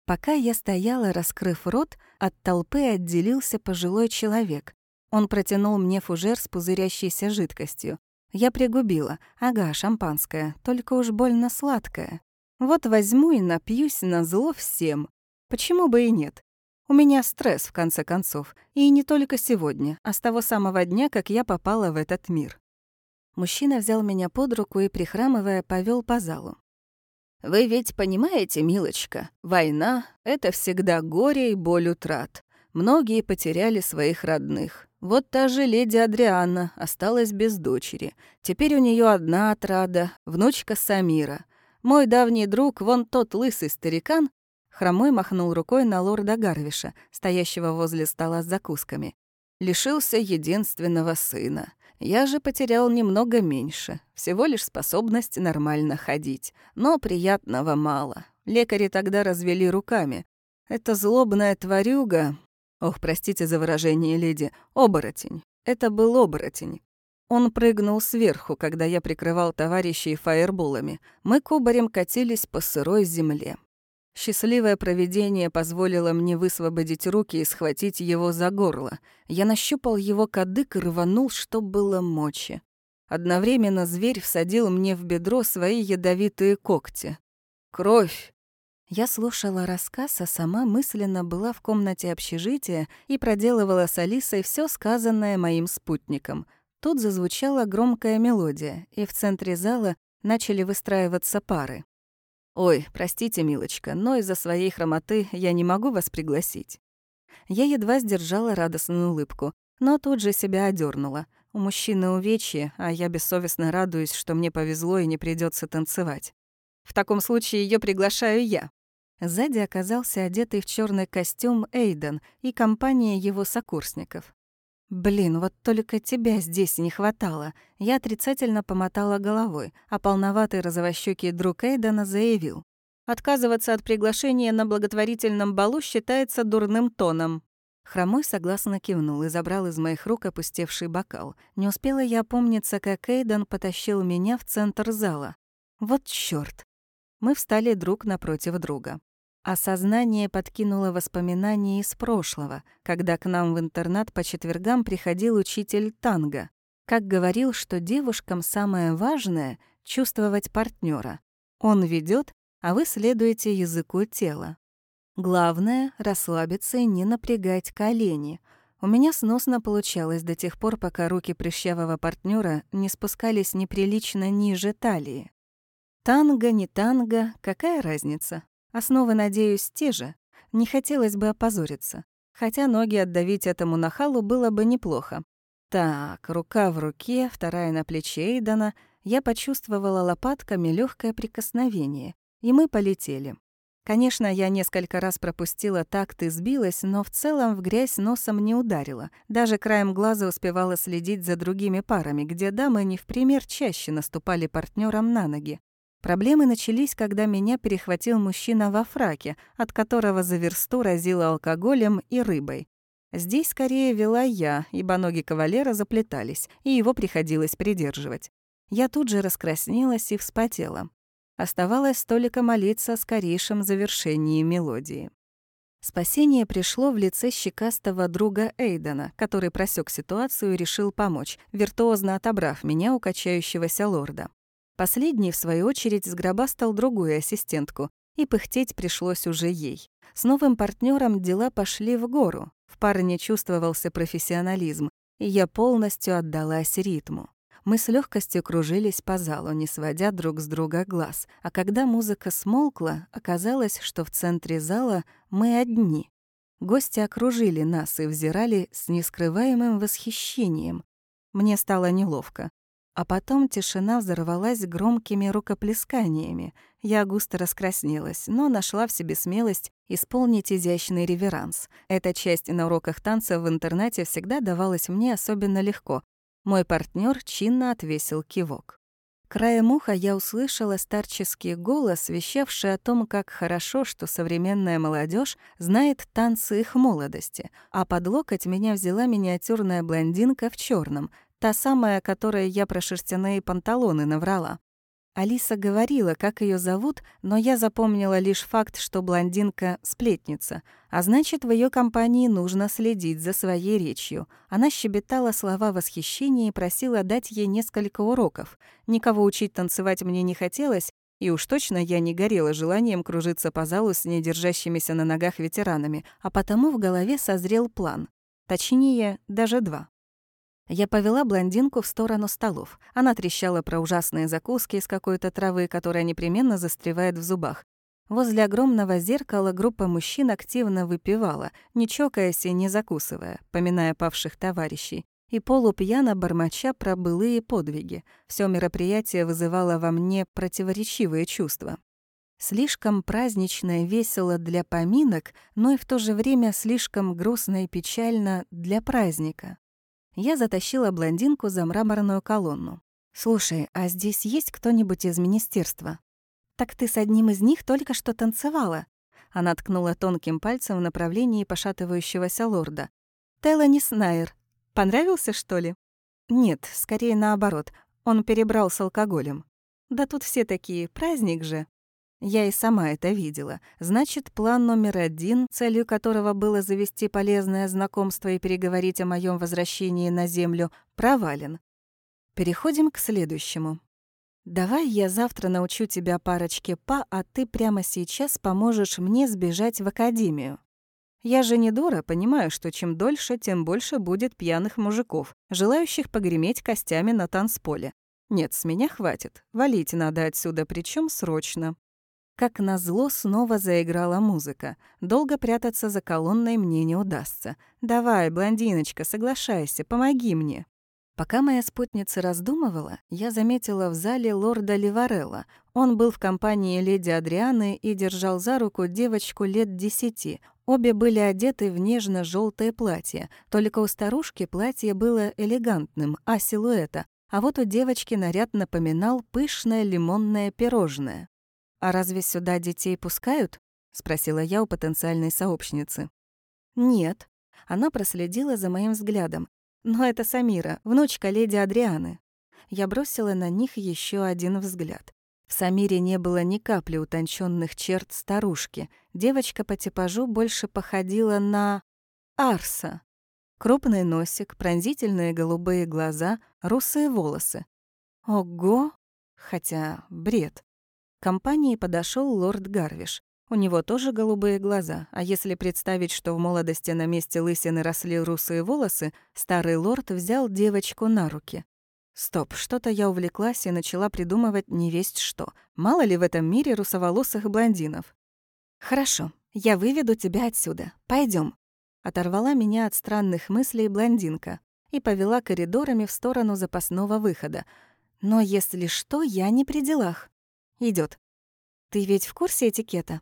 Пока я стояла, раскрыв рот, от толпы отделился пожилой человек. Он протянул мне фужер с пузырящейся жидкостью. Я пригубила. Ага, шампанское, только уж больно сладкое. Вот возьму и напьюсь на зло всем. Почему бы и нет? У меня стресс, в конце концов. И не только сегодня, а с того самого дня, как я попала в этот мир. Мужчина взял меня под руку и, прихрамывая, повел по залу. «Вы ведь понимаете, милочка, война — это всегда горе и боль утрат. Многие потеряли своих родных. Вот та же леди Адриана осталась без дочери. Теперь у нее одна отрада — внучка Самира. Мой давний друг, вон тот лысый старикан, Хромой махнул рукой на лорда Гарвиша, стоящего возле стола с закусками. Лишился единственного сына. Я же потерял немного меньше, всего лишь способность нормально ходить. Но приятного мало. Лекари тогда развели руками. Это злобная тварюга... Ох, простите за выражение, леди. Оборотень. Это был оборотень. Он прыгнул сверху, когда я прикрывал товарищей фаерболами. Мы кубарем катились по сырой земле. Счастливое провидение позволило мне высвободить руки и схватить его за горло. Я нащупал его кадык и рванул, что было мочи. Одновременно зверь всадил мне в бедро свои ядовитые когти. Кровь! Я слушала рассказ, а сама мысленно была в комнате общежития и проделывала с Алисой все сказанное моим спутником. Тут зазвучала громкая мелодия, и в центре зала начали выстраиваться пары. «Ой, простите, милочка, но из-за своей хромоты я не могу вас пригласить». Я едва сдержала радостную улыбку, но тут же себя одернула. У мужчины увечье, а я бессовестно радуюсь, что мне повезло и не придется танцевать. В таком случае ее приглашаю я. Сзади оказался одетый в черный костюм Эйден и компания его сокурсников. «Блин, вот только тебя здесь не хватало». Я отрицательно помотала головой, а полноватый розовощёкий друг Эйдена заявил. «Отказываться от приглашения на благотворительном балу считается дурным тоном». Хромой согласно кивнул и забрал из моих рук опустевший бокал. Не успела я опомниться, как Эйден потащил меня в центр зала. Вот чёрт. Мы встали друг напротив друга. Осознание подкинуло воспоминания из прошлого, когда к нам в интернат по четвергам приходил учитель танго. Как говорил, что девушкам самое важное — чувствовать партнера. Он ведет, а вы следуете языку тела. Главное — расслабиться и не напрягать колени. У меня сносно получалось до тех пор, пока руки прыщавого партнера не спускались неприлично ниже талии. Танго, не танго, какая разница? Основы, надеюсь, те же. Не хотелось бы опозориться. Хотя ноги отдавить этому нахалу было бы неплохо. Так, рука в руке, вторая на плече Эйдана. Я почувствовала лопатками легкое прикосновение. И мы полетели. Конечно, я несколько раз пропустила такт и сбилась, но в целом в грязь носом не ударила. Даже краем глаза успевала следить за другими парами, где дамы не в пример чаще наступали партнерам на ноги. Проблемы начались, когда меня перехватил мужчина во фраке, от которого за версту разило алкоголем и рыбой. Здесь скорее вела я, ибо ноги кавалера заплетались, и его приходилось придерживать. Я тут же раскраснелась и вспотела. Оставалось только молиться о скорейшем завершении мелодии. Спасение пришло в лице щекастого друга Эйдена, который просек ситуацию и решил помочь, виртуозно отобрав меня у качающегося лорда. Последний, в свою очередь, сгробастал другую ассистентку, и пыхтеть пришлось уже ей. С новым партнером дела пошли в гору. В парне чувствовался профессионализм, и я полностью отдалась ритму. Мы с легкостью кружились по залу, не сводя друг с друга глаз, а когда музыка смолкла, оказалось, что в центре зала мы одни. Гости окружили нас и взирали с нескрываемым восхищением. Мне стало неловко. А потом тишина взорвалась громкими рукоплесканиями. Я густо раскраснелась, но нашла в себе смелость исполнить изящный реверанс. Эта часть на уроках танца в интернате всегда давалась мне особенно легко. Мой партнер чинно отвесил кивок. Краем уха я услышала старческий голос, вещавший о том, как хорошо, что современная молодежь знает танцы их молодости, а под локоть меня взяла миниатюрная блондинка в черном, Та самая, которой я про шерстяные панталоны наврала. Алиса говорила, как ее зовут, но я запомнила лишь факт, что блондинка — сплетница, а значит, в ее компании нужно следить за своей речью. Она щебетала слова восхищения и просила дать ей несколько уроков. Никого учить танцевать мне не хотелось, и уж точно я не горела желанием кружиться по залу с недержащимися на ногах ветеранами, а потому в голове созрел план. Точнее, даже два. Я повела блондинку в сторону столов. Она трещала про ужасные закуски из какой-то травы, которая непременно застревает в зубах. Возле огромного зеркала группа мужчин активно выпивала, не чокаясь и не закусывая, поминая павших товарищей, и полупьяно бормоча про былые подвиги. Все мероприятие вызывало во мне противоречивые чувства. Слишком празднично и весело для поминок, но и в то же время слишком грустно и печально для праздника. Я затащила блондинку за мраморную колонну. «Слушай, а здесь есть кто-нибудь из министерства?» «Так ты с одним из них только что танцевала». Она ткнула тонким пальцем в направлении пошатывающегося лорда. «Теланис Найер. Понравился, что ли?» «Нет, скорее наоборот. Он перебрал с алкоголем». «Да тут все такие, праздник же». Я и сама это видела. Значит, план номер один, целью которого было завести полезное знакомство и переговорить о моем возвращении на Землю, провален. Переходим к следующему. «Давай я завтра научу тебя парочке па, а ты прямо сейчас поможешь мне сбежать в академию. Я же не дура, понимаю, что чем дольше, тем больше будет пьяных мужиков, желающих погреметь костями на танцполе. Нет, с меня хватит. Валить надо отсюда, причем срочно. Как назло, снова заиграла музыка. Долго прятаться за колонной мне не удастся. «Давай, блондиночка, соглашайся, помоги мне». Пока моя спутница раздумывала, я заметила в зале лорда Ливарелла. Он был в компании леди Адрианы и держал за руку девочку лет десяти. Обе были одеты в нежно желтое платье, только у старушки платье было элегантным, а силуэта, а вот у девочки наряд напоминал пышное лимонное пирожное. «А разве сюда детей пускают?» — спросила я у потенциальной сообщницы. «Нет». Она проследила за моим взглядом. «Но это Самира, внучка леди Адрианы». Я бросила на них еще один взгляд. В Самире не было ни капли утонченных черт старушки. Девочка по типажу больше походила на... Арса. Крупный носик, пронзительные голубые глаза, русые волосы. Ого! Хотя бред. К компании подошел лорд Гарвиш. У него тоже голубые глаза, а если представить, что в молодости на месте лысины росли русые волосы, старый лорд взял девочку на руки. Стоп, что-то я увлеклась и начала придумывать невесть что. Мало ли в этом мире русоволосых блондинов. «Хорошо, я выведу тебя отсюда. Пойдем. Оторвала меня от странных мыслей блондинка и повела коридорами в сторону запасного выхода. Но если что, я не при делах. Идет. Ты ведь в курсе этикета?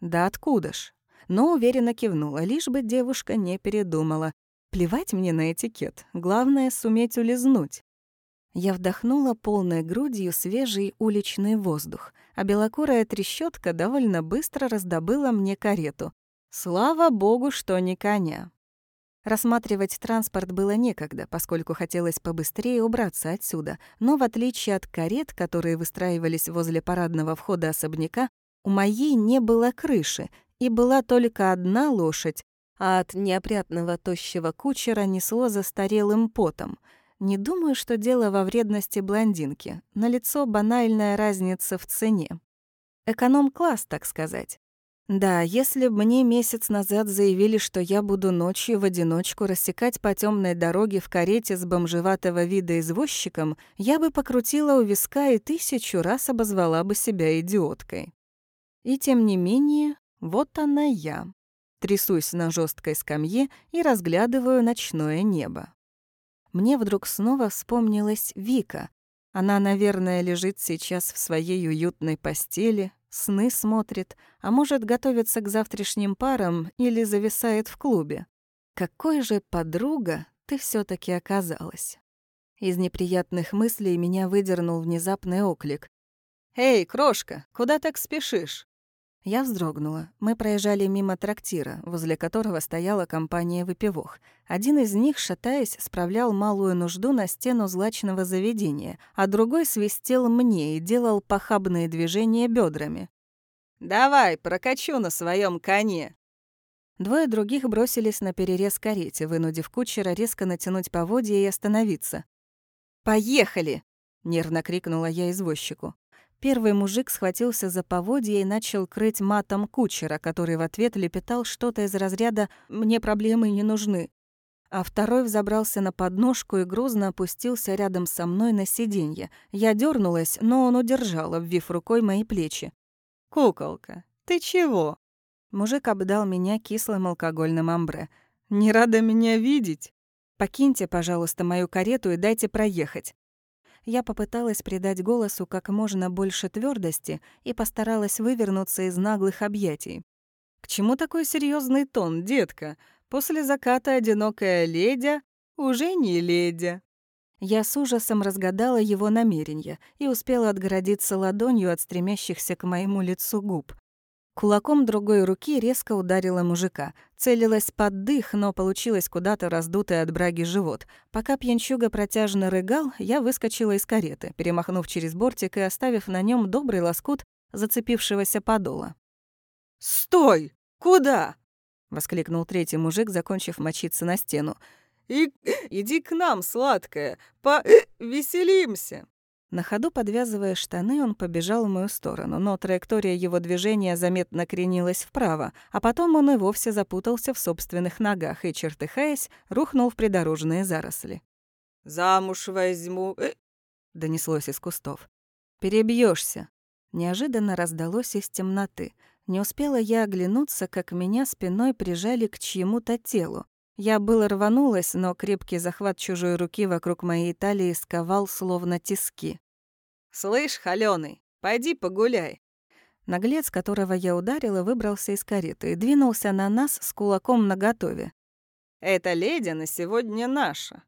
Да откуда ж? Но уверенно кивнула, лишь бы девушка не передумала. Плевать мне на этикет, главное — суметь улизнуть. Я вдохнула полной грудью свежий уличный воздух, а белокурая трещотка довольно быстро раздобыла мне карету. Слава богу, что не коня. Рассматривать транспорт было некогда, поскольку хотелось побыстрее убраться отсюда, но в отличие от карет, которые выстраивались возле парадного входа особняка, у моей не было крыши, и была только одна лошадь, а от неопрятного тощего кучера несло застарелым потом. Не думаю, что дело во вредности блондинки. Налицо банальная разница в цене. Эконом-класс, так сказать. Да, если бы мне месяц назад заявили, что я буду ночью в одиночку рассекать по темной дороге в карете с бомжеватого вида извозчиком, я бы покрутила у виска и тысячу раз обозвала бы себя идиоткой. И тем не менее, вот она я. Трясусь на жесткой скамье и разглядываю ночное небо. мне вдруг снова вспомнилась Вика. Она, наверное, лежит сейчас в своей уютной постели, сны смотрит, а может, готовится к завтрашним парам или зависает в клубе. Какой же подруга ты все таки оказалась? Из неприятных мыслей меня выдернул внезапный оклик. «Эй, крошка, куда так спешишь?» Я вздрогнула. Мы проезжали мимо трактира, возле которого стояла компания выпивох. Один из них, шатаясь, справлял малую нужду на стену злачного заведения, а другой свистел мне и делал похабные движения бедрами. «Давай, прокачу на своем коне!» Двое других бросились на перерез карете, вынудив кучера резко натянуть поводья и остановиться. «Поехали!» — нервно крикнула я извозчику. Первый мужик схватился за поводья и начал крыть матом кучера, который в ответ лепетал что-то из разряда «мне проблемы не нужны». А второй взобрался на подножку и грузно опустился рядом со мной на сиденье. Я дернулась, но он удержал, обвив рукой мои плечи. «Куколка, ты чего?» Мужик обдал меня кислым алкогольным амбре. «Не рада меня видеть? Покиньте, пожалуйста, мою карету и дайте проехать я попыталась придать голосу как можно больше твердости и постаралась вывернуться из наглых объятий. «К чему такой серьезный тон, детка? После заката одинокая ледя уже не ледя». Я с ужасом разгадала его намерения и успела отгородиться ладонью от стремящихся к моему лицу губ. Кулаком другой руки резко ударила мужика. Целилась под дых, но получилось куда-то раздутый от браги живот. Пока пьянчуга протяжно рыгал, я выскочила из кареты, перемахнув через бортик и оставив на нем добрый лоскут зацепившегося подола. «Стой! Куда?» — воскликнул третий мужик, закончив мочиться на стену. «И иди к нам, сладкая, повеселимся!» На ходу, подвязывая штаны, он побежал в мою сторону, но траектория его движения заметно кренилась вправо, а потом он и вовсе запутался в собственных ногах и, чертыхаясь, рухнул в придорожные заросли. «Замуж возьму», э — донеслось из кустов. Перебьешься. Неожиданно раздалось из темноты. Не успела я оглянуться, как меня спиной прижали к чьему-то телу. Я было рванулась, но крепкий захват чужой руки вокруг моей талии сковал словно тиски. «Слышь, холёный, пойди погуляй». Наглец, которого я ударила, выбрался из кареты и двинулся на нас с кулаком наготове. «Эта леди на сегодня наша».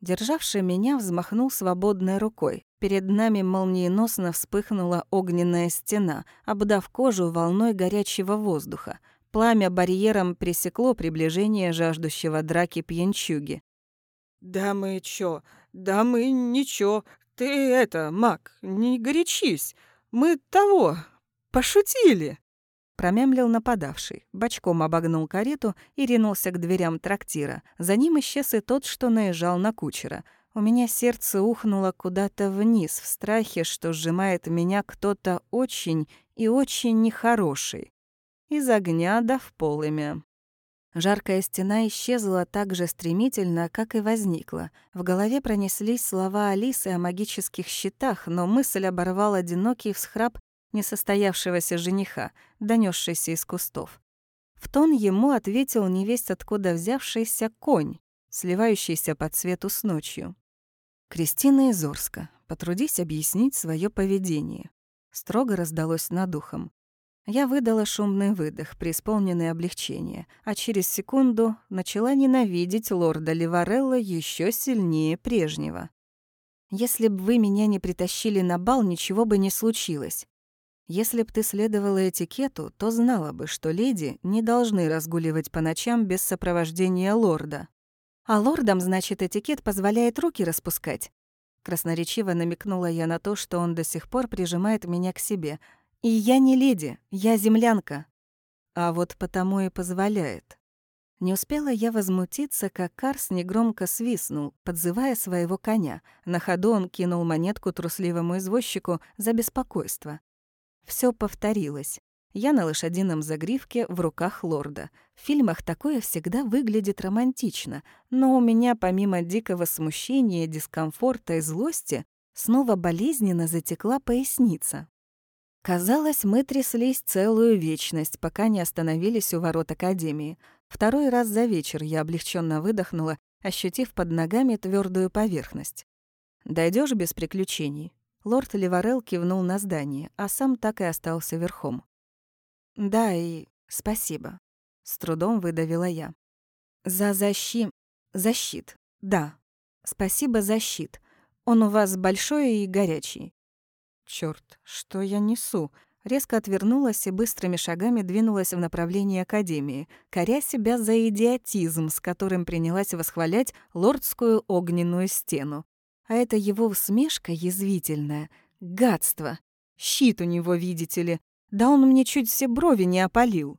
Державший меня взмахнул свободной рукой. Перед нами молниеносно вспыхнула огненная стена, обдав кожу волной горячего воздуха — Пламя барьером пресекло приближение жаждущего драки пьянчуги. «Да мы чё? Да мы ничего. Ты это, маг, не горячись. Мы того, пошутили!» Промямлил нападавший, бочком обогнул карету и ринулся к дверям трактира. За ним исчез и тот, что наезжал на кучера. У меня сердце ухнуло куда-то вниз, в страхе, что сжимает меня кто-то очень и очень нехороший из огня да в полымя. Жаркая стена исчезла так же стремительно, как и возникла. В голове пронеслись слова Алисы о магических щитах, но мысль оборвал одинокий всхрап несостоявшегося жениха, донесшийся из кустов. В тон ему ответил невесть откуда взявшийся конь, сливающийся по цвету с ночью. «Кристина Изорска, потрудись объяснить свое поведение», — строго раздалось над ухом. Я выдала шумный выдох, преисполненный облегчения, а через секунду начала ненавидеть лорда Ливарелла еще сильнее прежнего. Если бы вы меня не притащили на бал, ничего бы не случилось. Если б ты следовала этикету, то знала бы, что леди не должны разгуливать по ночам без сопровождения лорда. А лордам, значит, этикет позволяет руки распускать. Красноречиво намекнула я на то, что он до сих пор прижимает меня к себе, и я не леди, я землянка. А вот потому и позволяет. Не успела я возмутиться, как Карс негромко свистнул, подзывая своего коня. На ходу он кинул монетку трусливому извозчику за беспокойство. Все повторилось. Я на лошадином загривке в руках лорда. В фильмах такое всегда выглядит романтично, но у меня помимо дикого смущения, дискомфорта и злости снова болезненно затекла поясница. Казалось, мы тряслись целую вечность, пока не остановились у ворот Академии. Второй раз за вечер я облегченно выдохнула ощутив под ногами твердую поверхность. Дойдешь без приключений?» Лорд Леварел кивнул на здание, а сам так и остался верхом. «Да, и спасибо», — с трудом выдавила я. «За защи... защит. Да. Спасибо за щит. Он у вас большой и горячий». Черт, что я несу?» Резко отвернулась и быстрыми шагами двинулась в направлении Академии, коря себя за идиотизм, с которым принялась восхвалять лордскую огненную стену. А это его усмешка язвительная. Гадство. Щит у него, видите ли. Да он мне чуть все брови не опалил.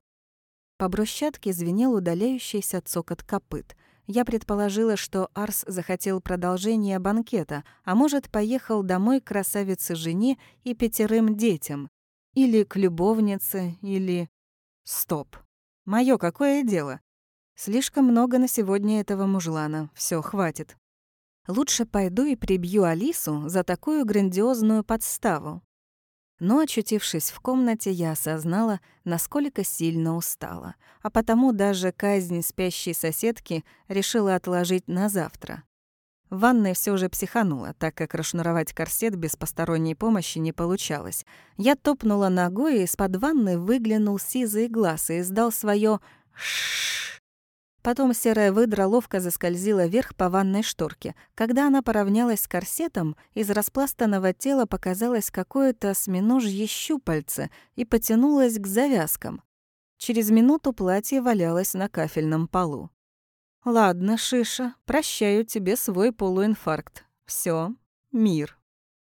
По брусчатке звенел удаляющийся цокот копыт. Я предположила, что Арс захотел продолжения банкета, а может, поехал домой к красавице-жене и пятерым детям. Или к любовнице, или... Стоп. Моё какое дело? Слишком много на сегодня этого мужлана. Все, хватит. Лучше пойду и прибью Алису за такую грандиозную подставу. Но, очутившись в комнате, я осознала, насколько сильно устала, а потому даже казнь спящей соседки решила отложить на завтра. В ванной все же психанула, так как расшнуровать корсет без посторонней помощи не получалось. Я топнула ногой, и из-под ванны выглянул сизый глаз и издал свое «шшш». Потом серая выдра ловко заскользила вверх по ванной шторке. Когда она поравнялась с корсетом, из распластанного тела показалось какое-то осьминожье щупальце и потянулось к завязкам. Через минуту платье валялось на кафельном полу. Ладно, Шиша, прощаю тебе свой полуинфаркт. Все, мир.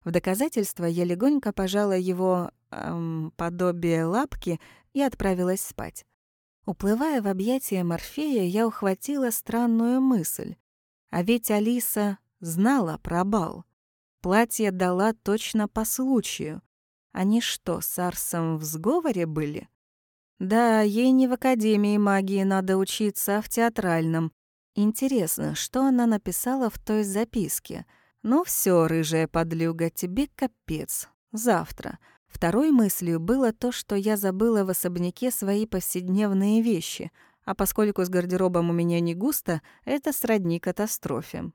В доказательство я легонько пожала его эм, подобие лапки и отправилась спать. Уплывая в объятия Морфея, я ухватила странную мысль. А ведь Алиса знала про бал. Платье дала точно по случаю. Они что, с Арсом в сговоре были? Да, ей не в Академии магии надо учиться, а в театральном. Интересно, что она написала в той записке? Ну все, рыжая подлюга, тебе капец. Завтра. Второй мыслью было то, что я забыла в особняке свои повседневные вещи, а поскольку с гардеробом у меня не густо, это сродни катастрофе.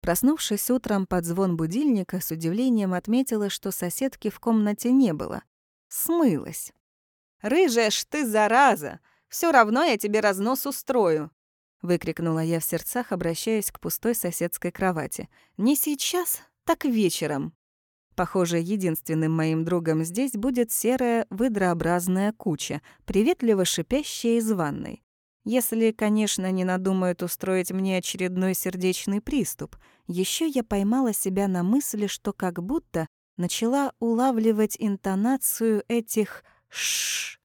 Проснувшись утром под звон будильника, с удивлением отметила, что соседки в комнате не было. Смылась. «Рыжая ж ты, зараза! Все равно я тебе разнос устрою!» выкрикнула я в сердцах, обращаясь к пустой соседской кровати. Не сейчас, так вечером. Похоже, единственным моим другом здесь будет серая выдрообразная куча, приветливо шипящая из ванной. Если, конечно, не надумают устроить мне очередной сердечный приступ. Еще я поймала себя на мысли, что как будто начала улавливать интонацию этих «ш».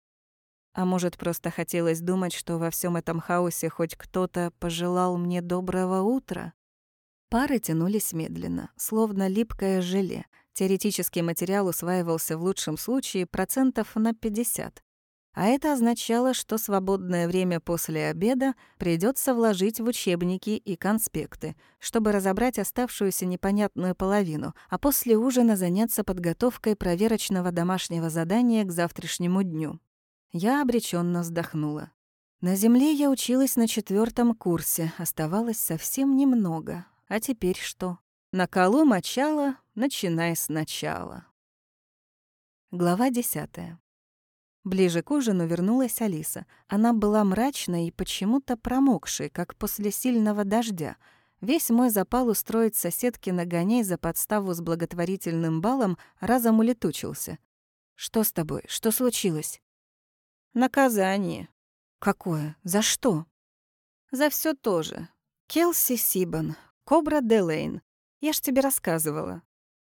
А может, просто хотелось думать, что во всем этом хаосе хоть кто-то пожелал мне доброго утра? Пары тянулись медленно, словно липкое желе. Теоретический материал усваивался в лучшем случае процентов на 50. А это означало, что свободное время после обеда придется вложить в учебники и конспекты, чтобы разобрать оставшуюся непонятную половину, а после ужина заняться подготовкой проверочного домашнего задания к завтрашнему дню. Я обреченно вздохнула. На земле я училась на четвертом курсе, оставалось совсем немного. А теперь что? На колу мочала, начинай сначала. Глава десятая. Ближе к ужину вернулась Алиса. Она была мрачной и почему-то промокшей, как после сильного дождя. Весь мой запал устроить соседке нагоней за подставу с благотворительным балом разом улетучился. «Что с тобой? Что случилось?» Наказание. Какое? За что? За все то же. Келси Сибан, Кобра Делейн. Я ж тебе рассказывала.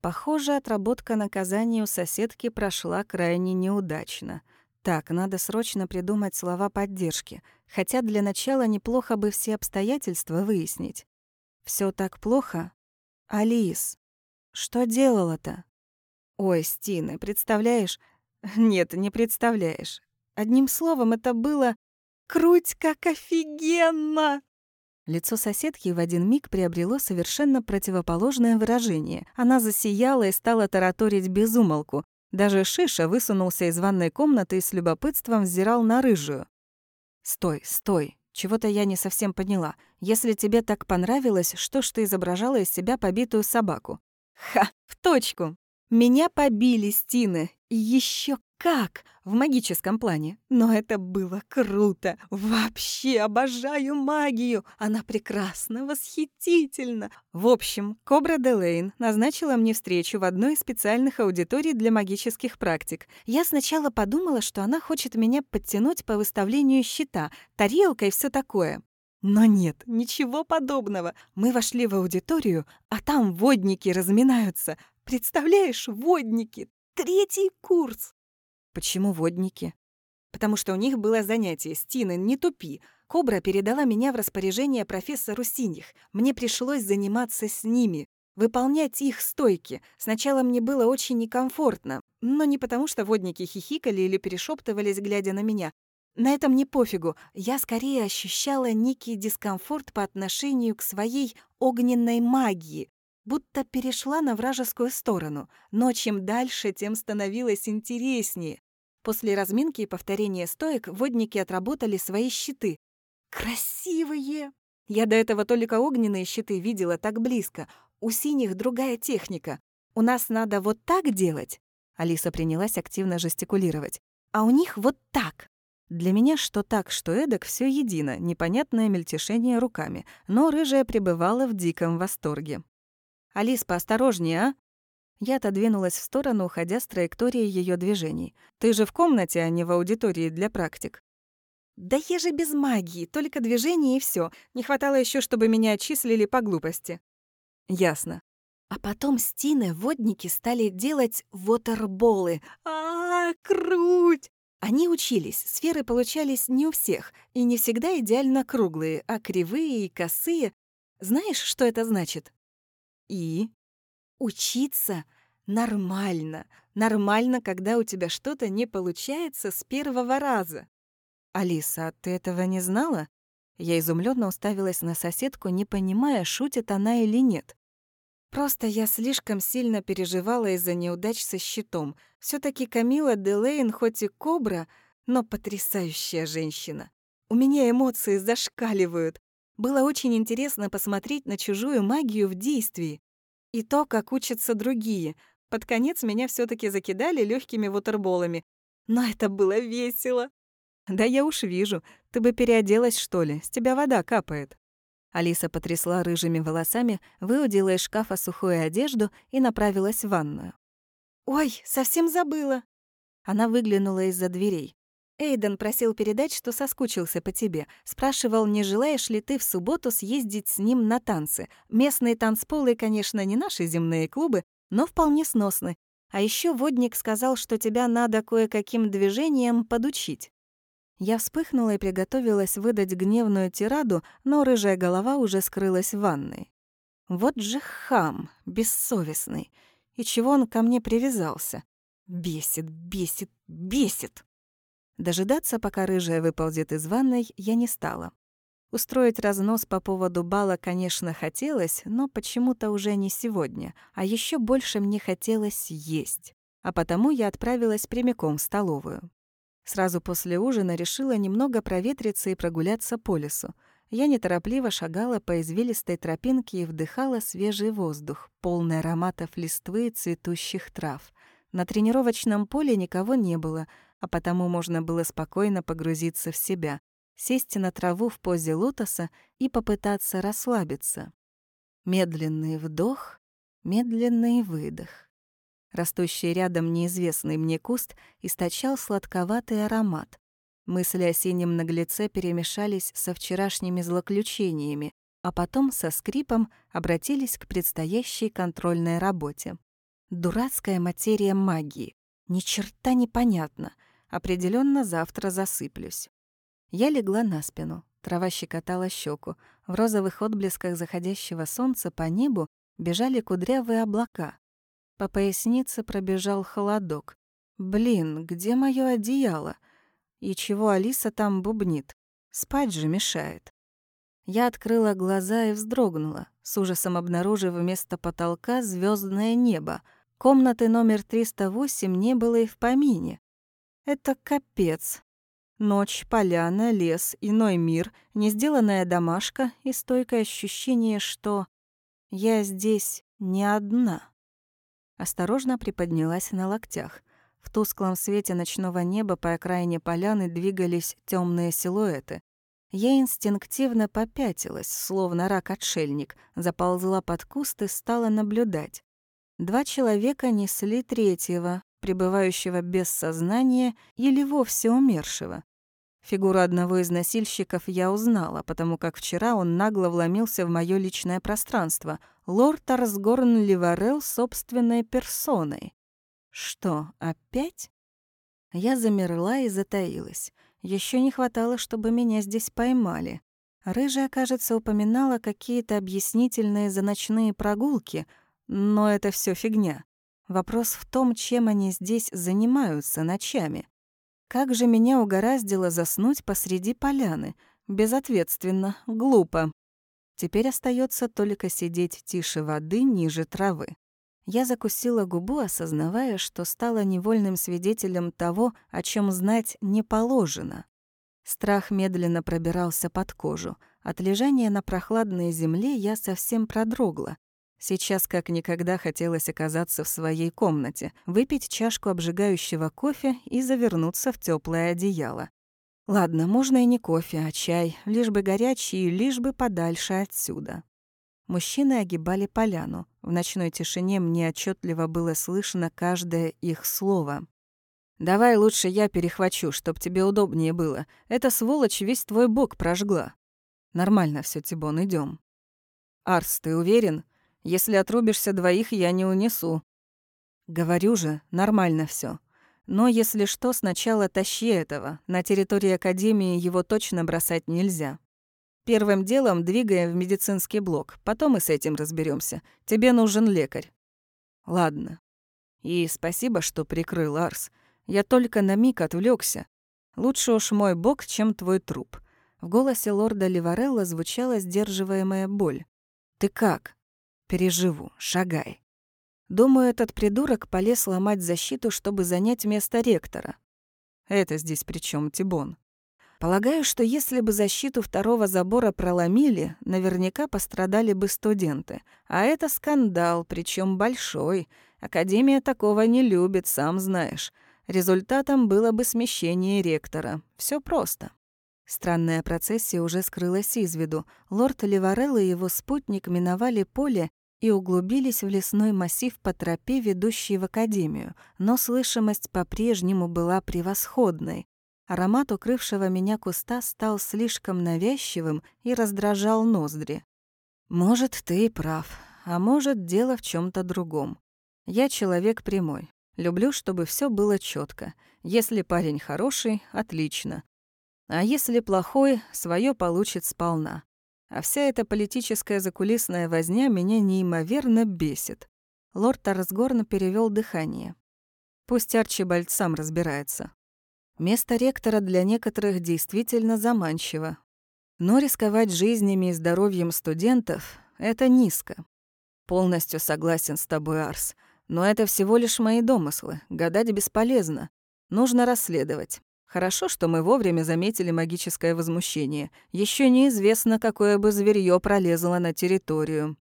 Похоже, отработка наказания у соседки прошла крайне неудачно. Так, надо срочно придумать слова поддержки, хотя для начала неплохо бы все обстоятельства выяснить. Все так плохо? Алис, что делала-то? Ой, Стина, представляешь? Нет, не представляешь. Одним словом, это было «круть как офигенно!» Лицо соседки в один миг приобрело совершенно противоположное выражение. Она засияла и стала тараторить без умолку. Даже Шиша высунулся из ванной комнаты и с любопытством взирал на рыжую. «Стой, стой! Чего-то я не совсем поняла. Если тебе так понравилось, что ж ты изображала из себя побитую собаку? Ха, в точку. Меня побили стены. И еще как! В магическом плане. Но это было круто. Вообще обожаю магию. Она прекрасна, восхитительна. В общем, Кобра Делейн назначила мне встречу в одной из специальных аудиторий для магических практик. Я сначала подумала, что она хочет меня подтянуть по выставлению щита, тарелка и все такое. Но нет, ничего подобного. Мы вошли в аудиторию, а там водники разминаются. Представляешь, водники! Третий курс! Почему водники? Потому что у них было занятие «Стина, не тупи». Кобра передала меня в распоряжение профессору Синих. Мне пришлось заниматься с ними, выполнять их стойки. Сначала мне было очень некомфортно, но не потому, что водники хихикали или перешептывались, глядя на меня. На этом не пофигу. Я скорее ощущала некий дискомфорт по отношению к своей огненной магии, будто перешла на вражескую сторону. Но чем дальше, тем становилось интереснее. После разминки и повторения стоек водники отработали свои щиты. Красивые! Я до этого только огненные щиты видела так близко. У синих другая техника. У нас надо вот так делать. Алиса принялась активно жестикулировать. А у них вот так. Для меня что так, что эдак все едино, непонятное мельтешение руками, но рыжая пребывала в диком восторге. «Алис, поосторожнее, а?» Я отодвинулась в сторону, уходя с траектории ее движений. «Ты же в комнате, а не в аудитории для практик». «Да я же без магии, только движение и все. Не хватало еще, чтобы меня отчислили по глупости». «Ясно». А потом стены водники стали делать вотерболы. А, -а, -а круть! Они учились, сферы получались не у всех, и не всегда идеально круглые, а кривые и косые. Знаешь, что это значит? И? Учиться нормально. Нормально, когда у тебя что-то не получается с первого раза. Алиса, а ты этого не знала? Я изумленно уставилась на соседку, не понимая, шутит она или нет. Просто я слишком сильно переживала из-за неудач со щитом. все таки Камила Делейн хоть и кобра, но потрясающая женщина. У меня эмоции зашкаливают. Было очень интересно посмотреть на чужую магию в действии. И то, как учатся другие. Под конец меня все таки закидали легкими вутерболами. Но это было весело. «Да я уж вижу. Ты бы переоделась, что ли? С тебя вода капает». Алиса потрясла рыжими волосами, выудила из шкафа сухую одежду и направилась в ванную. «Ой, совсем забыла!» Она выглянула из-за дверей. Эйден просил передать, что соскучился по тебе. Спрашивал, не желаешь ли ты в субботу съездить с ним на танцы. Местные танцполы, конечно, не наши земные клубы, но вполне сносны. А еще водник сказал, что тебя надо кое-каким движением подучить. Я вспыхнула и приготовилась выдать гневную тираду, но рыжая голова уже скрылась в ванной. Вот же хам, бессовестный. И чего он ко мне привязался? Бесит, бесит, бесит. Дожидаться, пока рыжая выползет из ванной, я не стала. Устроить разнос по поводу бала, конечно, хотелось, но почему-то уже не сегодня, а еще больше мне хотелось есть. А потому я отправилась прямиком в столовую. Сразу после ужина решила немного проветриться и прогуляться по лесу. Я неторопливо шагала по извилистой тропинке и вдыхала свежий воздух, полный ароматов листвы и цветущих трав. На тренировочном поле никого не было — а потому можно было спокойно погрузиться в себя, сесть на траву в позе лотоса и попытаться расслабиться. Медленный вдох, медленный выдох. Растущий рядом неизвестный мне куст источал сладковатый аромат. Мысли о синем наглеце перемешались со вчерашними злоключениями, а потом со скрипом обратились к предстоящей контрольной работе. Дурацкая материя магии. Ни черта непонятно — Определенно завтра засыплюсь. Я легла на спину. Трава щекотала щеку. В розовых отблесках заходящего солнца по небу бежали кудрявые облака. По пояснице пробежал холодок. Блин, где мое одеяло? И чего Алиса там бубнит? Спать же мешает. Я открыла глаза и вздрогнула, с ужасом обнаружив вместо потолка звездное небо. Комнаты номер 308 не было и в помине. Это капец. Ночь, поляна, лес, иной мир, несделанная домашка и стойкое ощущение, что я здесь не одна. Осторожно приподнялась на локтях. В тусклом свете ночного неба по окраине поляны двигались темные силуэты. Я инстинктивно попятилась, словно рак-отшельник, заползла под куст и стала наблюдать. Два человека несли третьего, пребывающего без сознания или вовсе умершего. Фигуру одного из носильщиков я узнала, потому как вчера он нагло вломился в моё личное пространство. Лорд Арсгорн Ливарел собственной персоной. Что, опять? Я замерла и затаилась. Еще не хватало, чтобы меня здесь поймали. Рыжая, кажется, упоминала какие-то объяснительные за ночные прогулки, но это все фигня. Вопрос в том, чем они здесь занимаются ночами. Как же меня угораздило заснуть посреди поляны? Безответственно, глупо. Теперь остается только сидеть тише воды ниже травы. Я закусила губу, осознавая, что стала невольным свидетелем того, о чем знать не положено. Страх медленно пробирался под кожу. От лежания на прохладной земле я совсем продрогла. Сейчас как никогда хотелось оказаться в своей комнате, выпить чашку обжигающего кофе и завернуться в теплое одеяло. Ладно, можно и не кофе, а чай, лишь бы горячий, лишь бы подальше отсюда. Мужчины огибали поляну. В ночной тишине мне отчетливо было слышно каждое их слово. «Давай лучше я перехвачу, чтоб тебе удобнее было. Эта сволочь весь твой бок прожгла». «Нормально все, Тибон, идем. «Арс, ты уверен?» Если отрубишься двоих, я не унесу. Говорю же, нормально все. Но если что, сначала тащи этого. На территории Академии его точно бросать нельзя. Первым делом двигаем в медицинский блок, потом и с этим разберемся. Тебе нужен лекарь. Ладно. И спасибо, что прикрыл, Арс. Я только на миг отвлекся. Лучше уж мой бог, чем твой труп. В голосе лорда Ливарелла звучала сдерживаемая боль. «Ты как?» Переживу, шагай. Думаю, этот придурок полез ломать защиту, чтобы занять место ректора. Это здесь при чем, Тибон? Полагаю, что если бы защиту второго забора проломили, наверняка пострадали бы студенты. А это скандал, причем большой. Академия такого не любит, сам знаешь. Результатом было бы смещение ректора. Все просто. Странная процессия уже скрылась из виду. Лорд Ливарелл и его спутник миновали поле и углубились в лесной массив по тропе, ведущей в академию, но слышимость по-прежнему была превосходной. Аромат укрывшего меня куста стал слишком навязчивым и раздражал ноздри. Может, ты и прав, а может, дело в чем то другом. Я человек прямой. Люблю, чтобы все было четко. Если парень хороший — отлично. А если плохой, свое получит сполна. А вся эта политическая закулисная возня меня неимоверно бесит. Лорд Тарсгорн перевел дыхание. Пусть Арчибальд сам разбирается. Место ректора для некоторых действительно заманчиво. Но рисковать жизнями и здоровьем студентов — это низко. Полностью согласен с тобой, Арс. Но это всего лишь мои домыслы. Гадать бесполезно. Нужно расследовать. Хорошо, что мы вовремя заметили магическое возмущение. Еще неизвестно, какое бы зверье пролезло на территорию.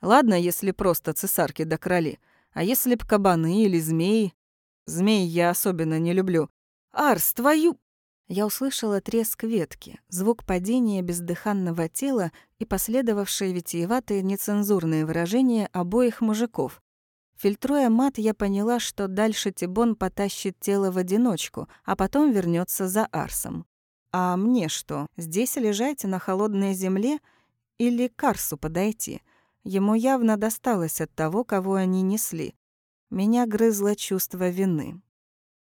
Ладно, если просто цесарки да кроли. А если б кабаны или змеи? Змей я особенно не люблю. Арс, твою... Я услышала треск ветки, звук падения бездыханного тела и последовавшие витиеватые нецензурные выражения обоих мужиков. Фильтруя мат, я поняла, что дальше Тибон потащит тело в одиночку, а потом вернется за Арсом. А мне что, здесь лежать на холодной земле или к Арсу подойти? Ему явно досталось от того, кого они несли. Меня грызло чувство вины.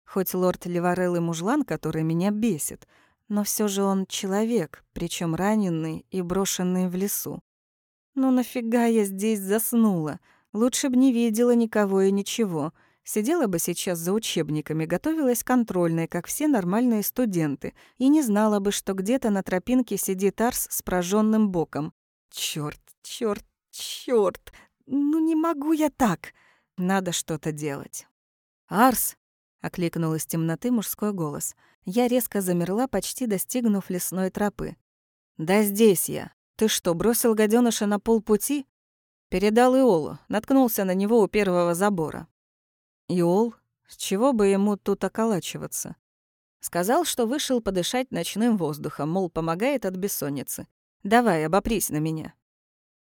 Хоть лорд Леварел и мужлан, который меня бесит, но все же он человек, причем раненый и брошенный в лесу. Ну нафига я здесь заснула? Лучше бы не видела никого и ничего. Сидела бы сейчас за учебниками, готовилась контрольной, как все нормальные студенты, и не знала бы, что где-то на тропинке сидит Арс с прожженным боком. Чёрт, чёрт, чёрт! Ну не могу я так! Надо что-то делать. «Арс!» — окликнул из темноты мужской голос. Я резко замерла, почти достигнув лесной тропы. «Да здесь я. Ты что, бросил гаденыша на полпути?» Передал Иолу, наткнулся на него у первого забора. Иол? С чего бы ему тут околачиваться? Сказал, что вышел подышать ночным воздухом, мол, помогает от бессонницы. «Давай, обопрись на меня».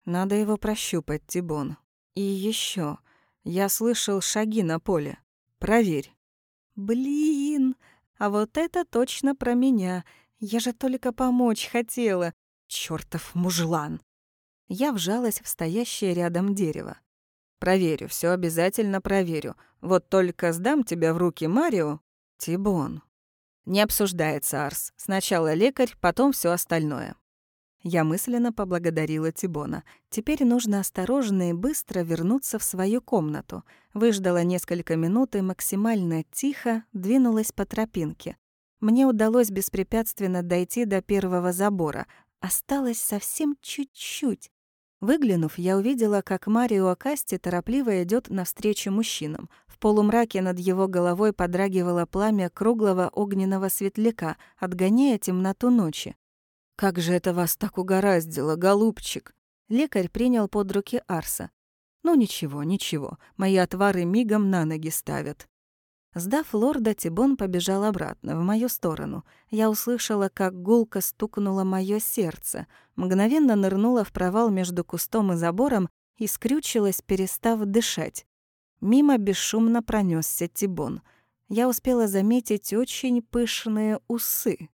Надо его прощупать, Тибон. И еще, Я слышал шаги на поле. Проверь. Блин, а вот это точно про меня. Я же только помочь хотела. Чёртов мужлан. Я вжалась в стоящее рядом дерево. Проверю, все обязательно проверю. Вот только сдам тебя в руки Марио, Тибон. Не обсуждается, Арс. Сначала лекарь, потом все остальное. Я мысленно поблагодарила Тибона. Теперь нужно осторожно и быстро вернуться в свою комнату. Выждала несколько минут и максимально тихо двинулась по тропинке. Мне удалось беспрепятственно дойти до первого забора. Осталось совсем чуть-чуть. Выглянув, я увидела, как Марио Акасти торопливо идет навстречу мужчинам. В полумраке над его головой подрагивало пламя круглого огненного светляка, отгоняя темноту ночи. «Как же это вас так угораздило, голубчик!» Лекарь принял под руки Арса. «Ну ничего, ничего, мои отвары мигом на ноги ставят». Сдав лорда, Тибон побежал обратно, в мою сторону. Я услышала, как гулко стукнуло мое сердце, мгновенно нырнула в провал между кустом и забором и скрючилась, перестав дышать. Мимо бесшумно пронесся Тибон. Я успела заметить очень пышные усы.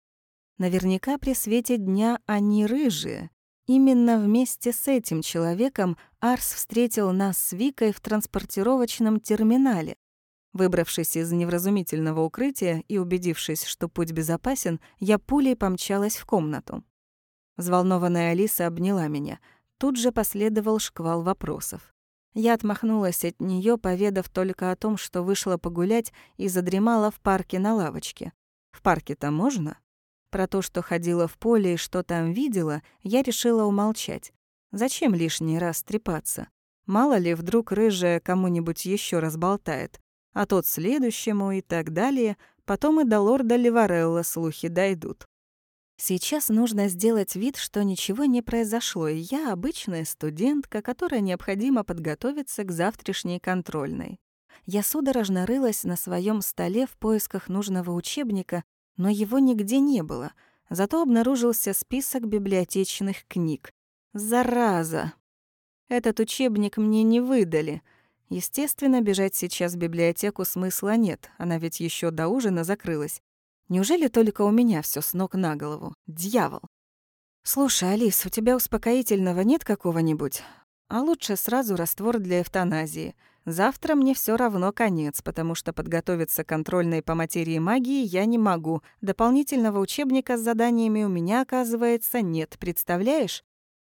Наверняка при свете дня они рыжие. Именно вместе с этим человеком Арс встретил нас с Викой в транспортировочном терминале. Выбравшись из невразумительного укрытия и убедившись, что путь безопасен, я пулей помчалась в комнату. Взволнованная Алиса обняла меня. Тут же последовал шквал вопросов. Я отмахнулась от нее, поведав только о том, что вышла погулять и задремала в парке на лавочке. В парке-то можно? Про то, что ходила в поле и что там видела, я решила умолчать. Зачем лишний раз трепаться? Мало ли, вдруг рыжая кому-нибудь еще разболтает а тот следующему и так далее, потом и до лорда Ливарелла слухи дойдут. Сейчас нужно сделать вид, что ничего не произошло, и я обычная студентка, которая необходимо подготовиться к завтрашней контрольной. Я судорожно рылась на своем столе в поисках нужного учебника, но его нигде не было. Зато обнаружился список библиотечных книг. Зараза! Этот учебник мне не выдали — Естественно, бежать сейчас в библиотеку смысла нет, она ведь еще до ужина закрылась. Неужели только у меня все с ног на голову? Дьявол! Слушай, Алис, у тебя успокоительного нет какого-нибудь? А лучше сразу раствор для эвтаназии. Завтра мне все равно конец, потому что подготовиться к контрольной по материи магии я не могу. Дополнительного учебника с заданиями у меня, оказывается, нет, представляешь?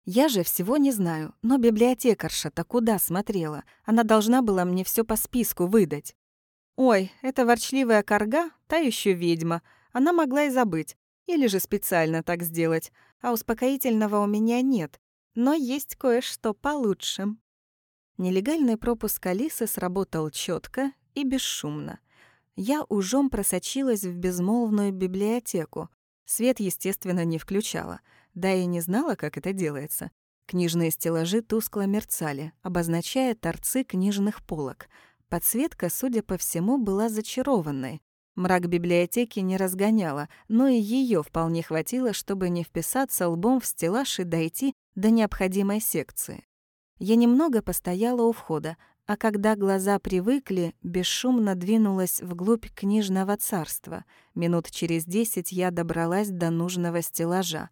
Я же всего не знаю, но библиотекарша-то куда смотрела? Она должна была мне все по списку выдать. Ой, эта ворчливая корга, та еще ведьма. Она могла и забыть. Или же специально так сделать. А успокоительного у меня нет. Но есть кое-что получше. Нелегальный пропуск Алисы сработал четко и бесшумно. Я ужом просочилась в безмолвную библиотеку. Свет, естественно, не включала — да и не знала, как это делается. Книжные стеллажи тускло мерцали, обозначая торцы книжных полок. Подсветка, судя по всему, была зачарованной. Мрак библиотеки не разгоняла, но и ее вполне хватило, чтобы не вписаться лбом в стеллаж и дойти до необходимой секции. Я немного постояла у входа, а когда глаза привыкли, бесшумно двинулась вглубь книжного царства. Минут через десять я добралась до нужного стеллажа.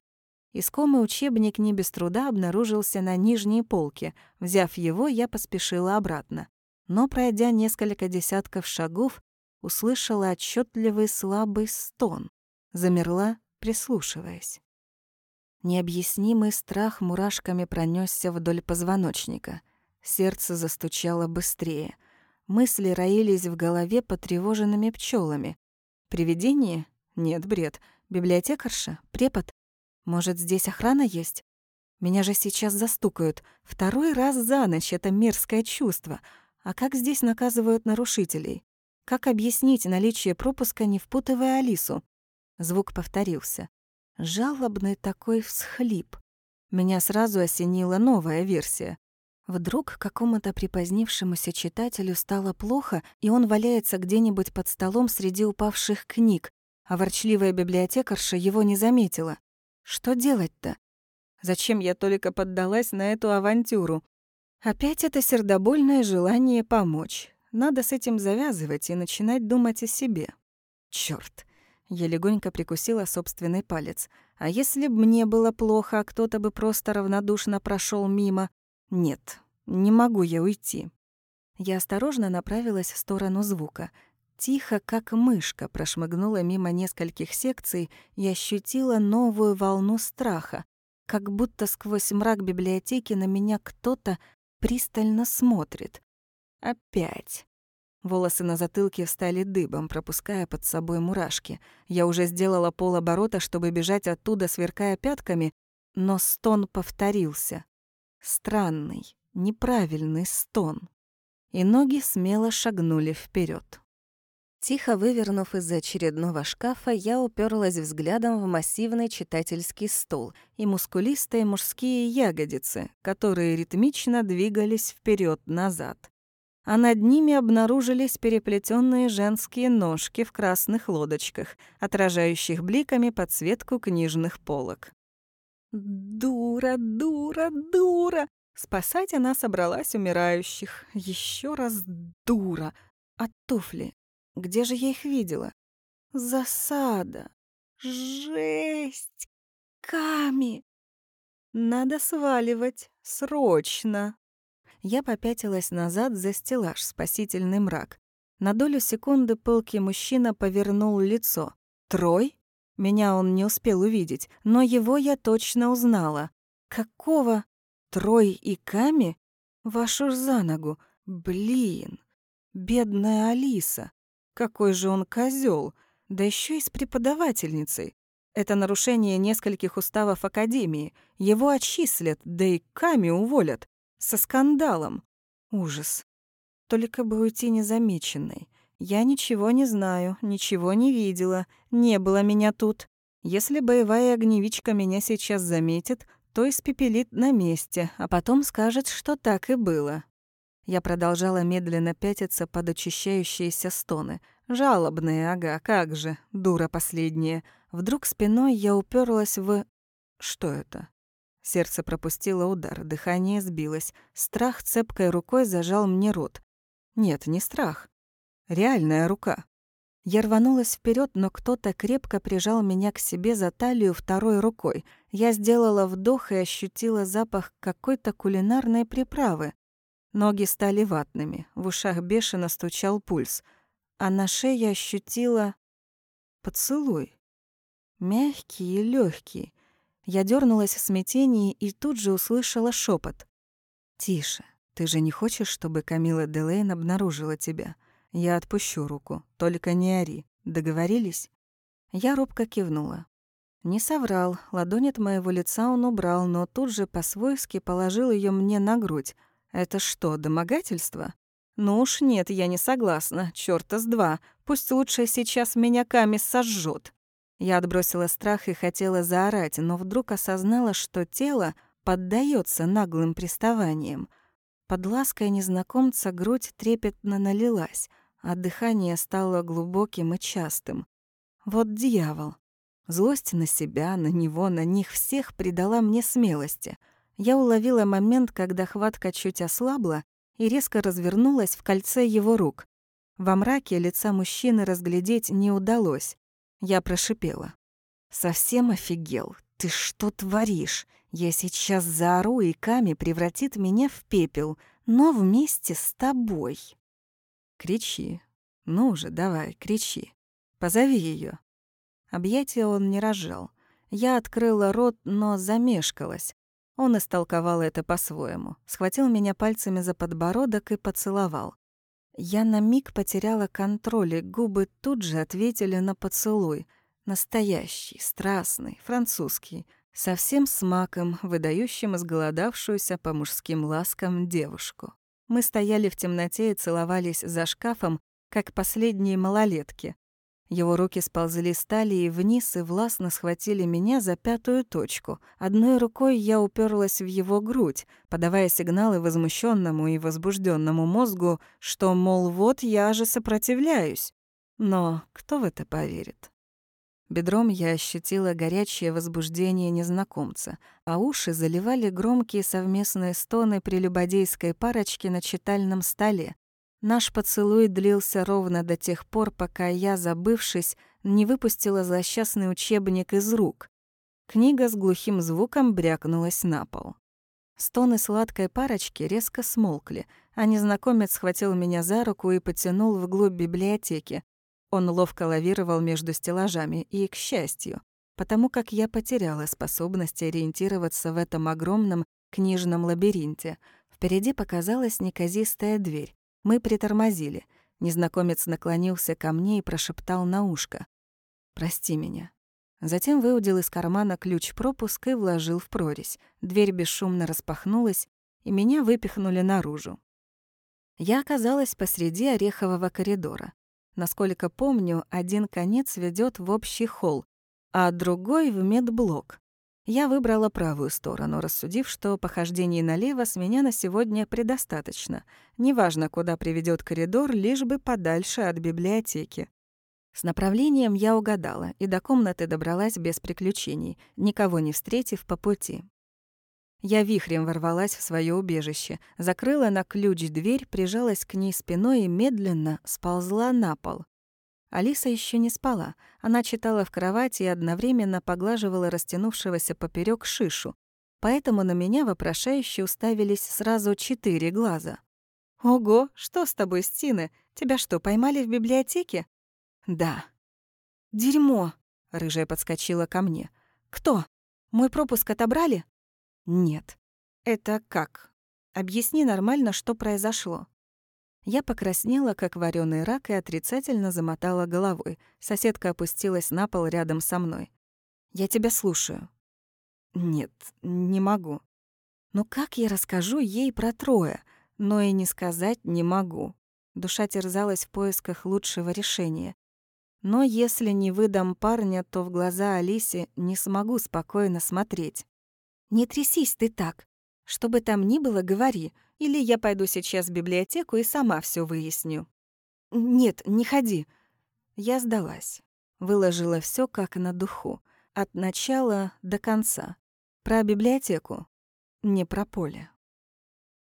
Искомый учебник не без труда обнаружился на нижней полке. Взяв его, я поспешила обратно. Но, пройдя несколько десятков шагов, услышала отчетливый слабый стон. Замерла, прислушиваясь. Необъяснимый страх мурашками пронесся вдоль позвоночника. Сердце застучало быстрее. Мысли роились в голове потревоженными пчелами. Привидение? Нет, бред. Библиотекарша? Препод? Может, здесь охрана есть? Меня же сейчас застукают. Второй раз за ночь это мерзкое чувство. А как здесь наказывают нарушителей? Как объяснить наличие пропуска, не впутывая Алису? Звук повторился. Жалобный такой всхлип. Меня сразу осенила новая версия. Вдруг какому-то припозднившемуся читателю стало плохо, и он валяется где-нибудь под столом среди упавших книг, а ворчливая библиотекарша его не заметила. Что делать-то? Зачем я только поддалась на эту авантюру? Опять это сердобольное желание помочь. Надо с этим завязывать и начинать думать о себе. Чёрт. Я легонько прикусила собственный палец. А если б мне было плохо, а кто-то бы просто равнодушно прошел мимо? Нет, не могу я уйти. Я осторожно направилась в сторону звука. Тихо, как мышка, прошмыгнула мимо нескольких секций и ощутила новую волну страха, как будто сквозь мрак библиотеки на меня кто-то пристально смотрит. Опять. Волосы на затылке встали дыбом, пропуская под собой мурашки. Я уже сделала полоборота, чтобы бежать оттуда, сверкая пятками, но стон повторился. Странный, неправильный стон. И ноги смело шагнули вперед. Тихо вывернув из очередного шкафа, я уперлась взглядом в массивный читательский стол и мускулистые мужские ягодицы, которые ритмично двигались вперед назад а над ними обнаружились переплетенные женские ножки в красных лодочках, отражающих бликами подсветку книжных полок. «Дура, дура, дура!» Спасать она собралась умирающих. Еще раз дура. А туфли? Где же я их видела? Засада. Жесть. Ками. Надо сваливать. Срочно. Я попятилась назад за стеллаж, спасительный мрак. На долю секунды пылкий мужчина повернул лицо. «Трой?» Меня он не успел увидеть, но его я точно узнала. «Какого? Трой и Ками? Вашу ж за ногу! Блин! Бедная Алиса! Какой же он козел! Да еще и с преподавательницей! Это нарушение нескольких уставов Академии. Его отчислят, да и Ками уволят. Со скандалом. Ужас. Только бы уйти незамеченной. Я ничего не знаю, ничего не видела, не было меня тут. Если боевая огневичка меня сейчас заметит, то испепелит на месте, а потом скажет, что так и было. Я продолжала медленно пятиться под очищающиеся стоны. Жалобные, ага, как же, дура последняя. Вдруг спиной я уперлась в... Что это? Сердце пропустило удар, дыхание сбилось. Страх цепкой рукой зажал мне рот. Нет, не страх. Реальная рука. Я рванулась вперед, но кто-то крепко прижал меня к себе за талию второй рукой. Я сделала вдох и ощутила запах какой-то кулинарной приправы. Ноги стали ватными, в ушах бешено стучал пульс, а на шее ощутила поцелуй. Мягкий и легкий, я дернулась в смятении и тут же услышала шепот. «Тише, ты же не хочешь, чтобы Камила Делейн обнаружила тебя? Я отпущу руку, только не ори. Договорились?» Я робко кивнула. Не соврал, ладонь от моего лица он убрал, но тут же по-свойски положил ее мне на грудь. Это что, домогательство? Ну уж нет, я не согласна. Чёрта с два. Пусть лучше сейчас меня Камис сожжет. Я отбросила страх и хотела заорать, но вдруг осознала, что тело поддается наглым приставаниям. Под лаской незнакомца грудь трепетно налилась, а дыхание стало глубоким и частым. Вот дьявол. Злость на себя, на него, на них всех придала мне смелости. Я уловила момент, когда хватка чуть ослабла и резко развернулась в кольце его рук. Во мраке лица мужчины разглядеть не удалось. Я прошипела. «Совсем офигел? Ты что творишь? Я сейчас заору, и Ками превратит меня в пепел, но вместе с тобой». «Кричи. Ну же, давай, кричи. Позови ее. Объятия он не разжал. Я открыла рот, но замешкалась. Он истолковал это по-своему. Схватил меня пальцами за подбородок и поцеловал. Я на миг потеряла контроль, и губы тут же ответили на поцелуй. Настоящий, страстный, французский, совсем с маком, выдающим изголодавшуюся по мужским ласкам девушку. Мы стояли в темноте и целовались за шкафом, как последние малолетки. Его руки сползли с талии вниз и властно схватили меня за пятую точку. Одной рукой я уперлась в его грудь, подавая сигналы возмущенному и возбужденному мозгу, что, мол, вот я же сопротивляюсь. Но кто в это поверит? Бедром я ощутила горячее возбуждение незнакомца, а уши заливали громкие совместные стоны прелюбодейской парочки на читальном столе. Наш поцелуй длился ровно до тех пор, пока я, забывшись, не выпустила злосчастный учебник из рук. Книга с глухим звуком брякнулась на пол. Стоны сладкой парочки резко смолкли, а незнакомец схватил меня за руку и потянул вглубь библиотеки, он ловко лавировал между стеллажами, и, к счастью, потому как я потеряла способность ориентироваться в этом огромном книжном лабиринте. Впереди показалась неказистая дверь. Мы притормозили. Незнакомец наклонился ко мне и прошептал на ушко. «Прости меня». Затем выудил из кармана ключ-пропуск и вложил в прорезь. Дверь бесшумно распахнулась, и меня выпихнули наружу. Я оказалась посреди орехового коридора. Насколько помню, один конец ведет в общий холл, а другой — в медблок. Я выбрала правую сторону, рассудив, что похождений налево с меня на сегодня предостаточно. Неважно, куда приведет коридор, лишь бы подальше от библиотеки. С направлением я угадала и до комнаты добралась без приключений, никого не встретив по пути. Я вихрем ворвалась в свое убежище, закрыла на ключ дверь, прижалась к ней спиной и медленно сползла на пол. Алиса еще не спала. Она читала в кровати и одновременно поглаживала растянувшегося поперек шишу. Поэтому на меня вопрошающе уставились сразу четыре глаза. «Ого, что с тобой, Стины? Тебя что, поймали в библиотеке?» «Да». «Дерьмо!» — рыжая подскочила ко мне. «Кто? Мой пропуск отобрали?» «Нет». «Это как? Объясни нормально, что произошло». Я покраснела, как вареный рак, и отрицательно замотала головой. Соседка опустилась на пол рядом со мной. «Я тебя слушаю». «Нет, не могу». «Ну как я расскажу ей про трое? Но и не сказать не могу». Душа терзалась в поисках лучшего решения. Но если не выдам парня, то в глаза Алисе не смогу спокойно смотреть. «Не трясись ты так. Что бы там ни было, говори, или я пойду сейчас в библиотеку и сама все выясню». «Нет, не ходи». Я сдалась. Выложила все как на духу, от начала до конца. Про библиотеку, не про поле.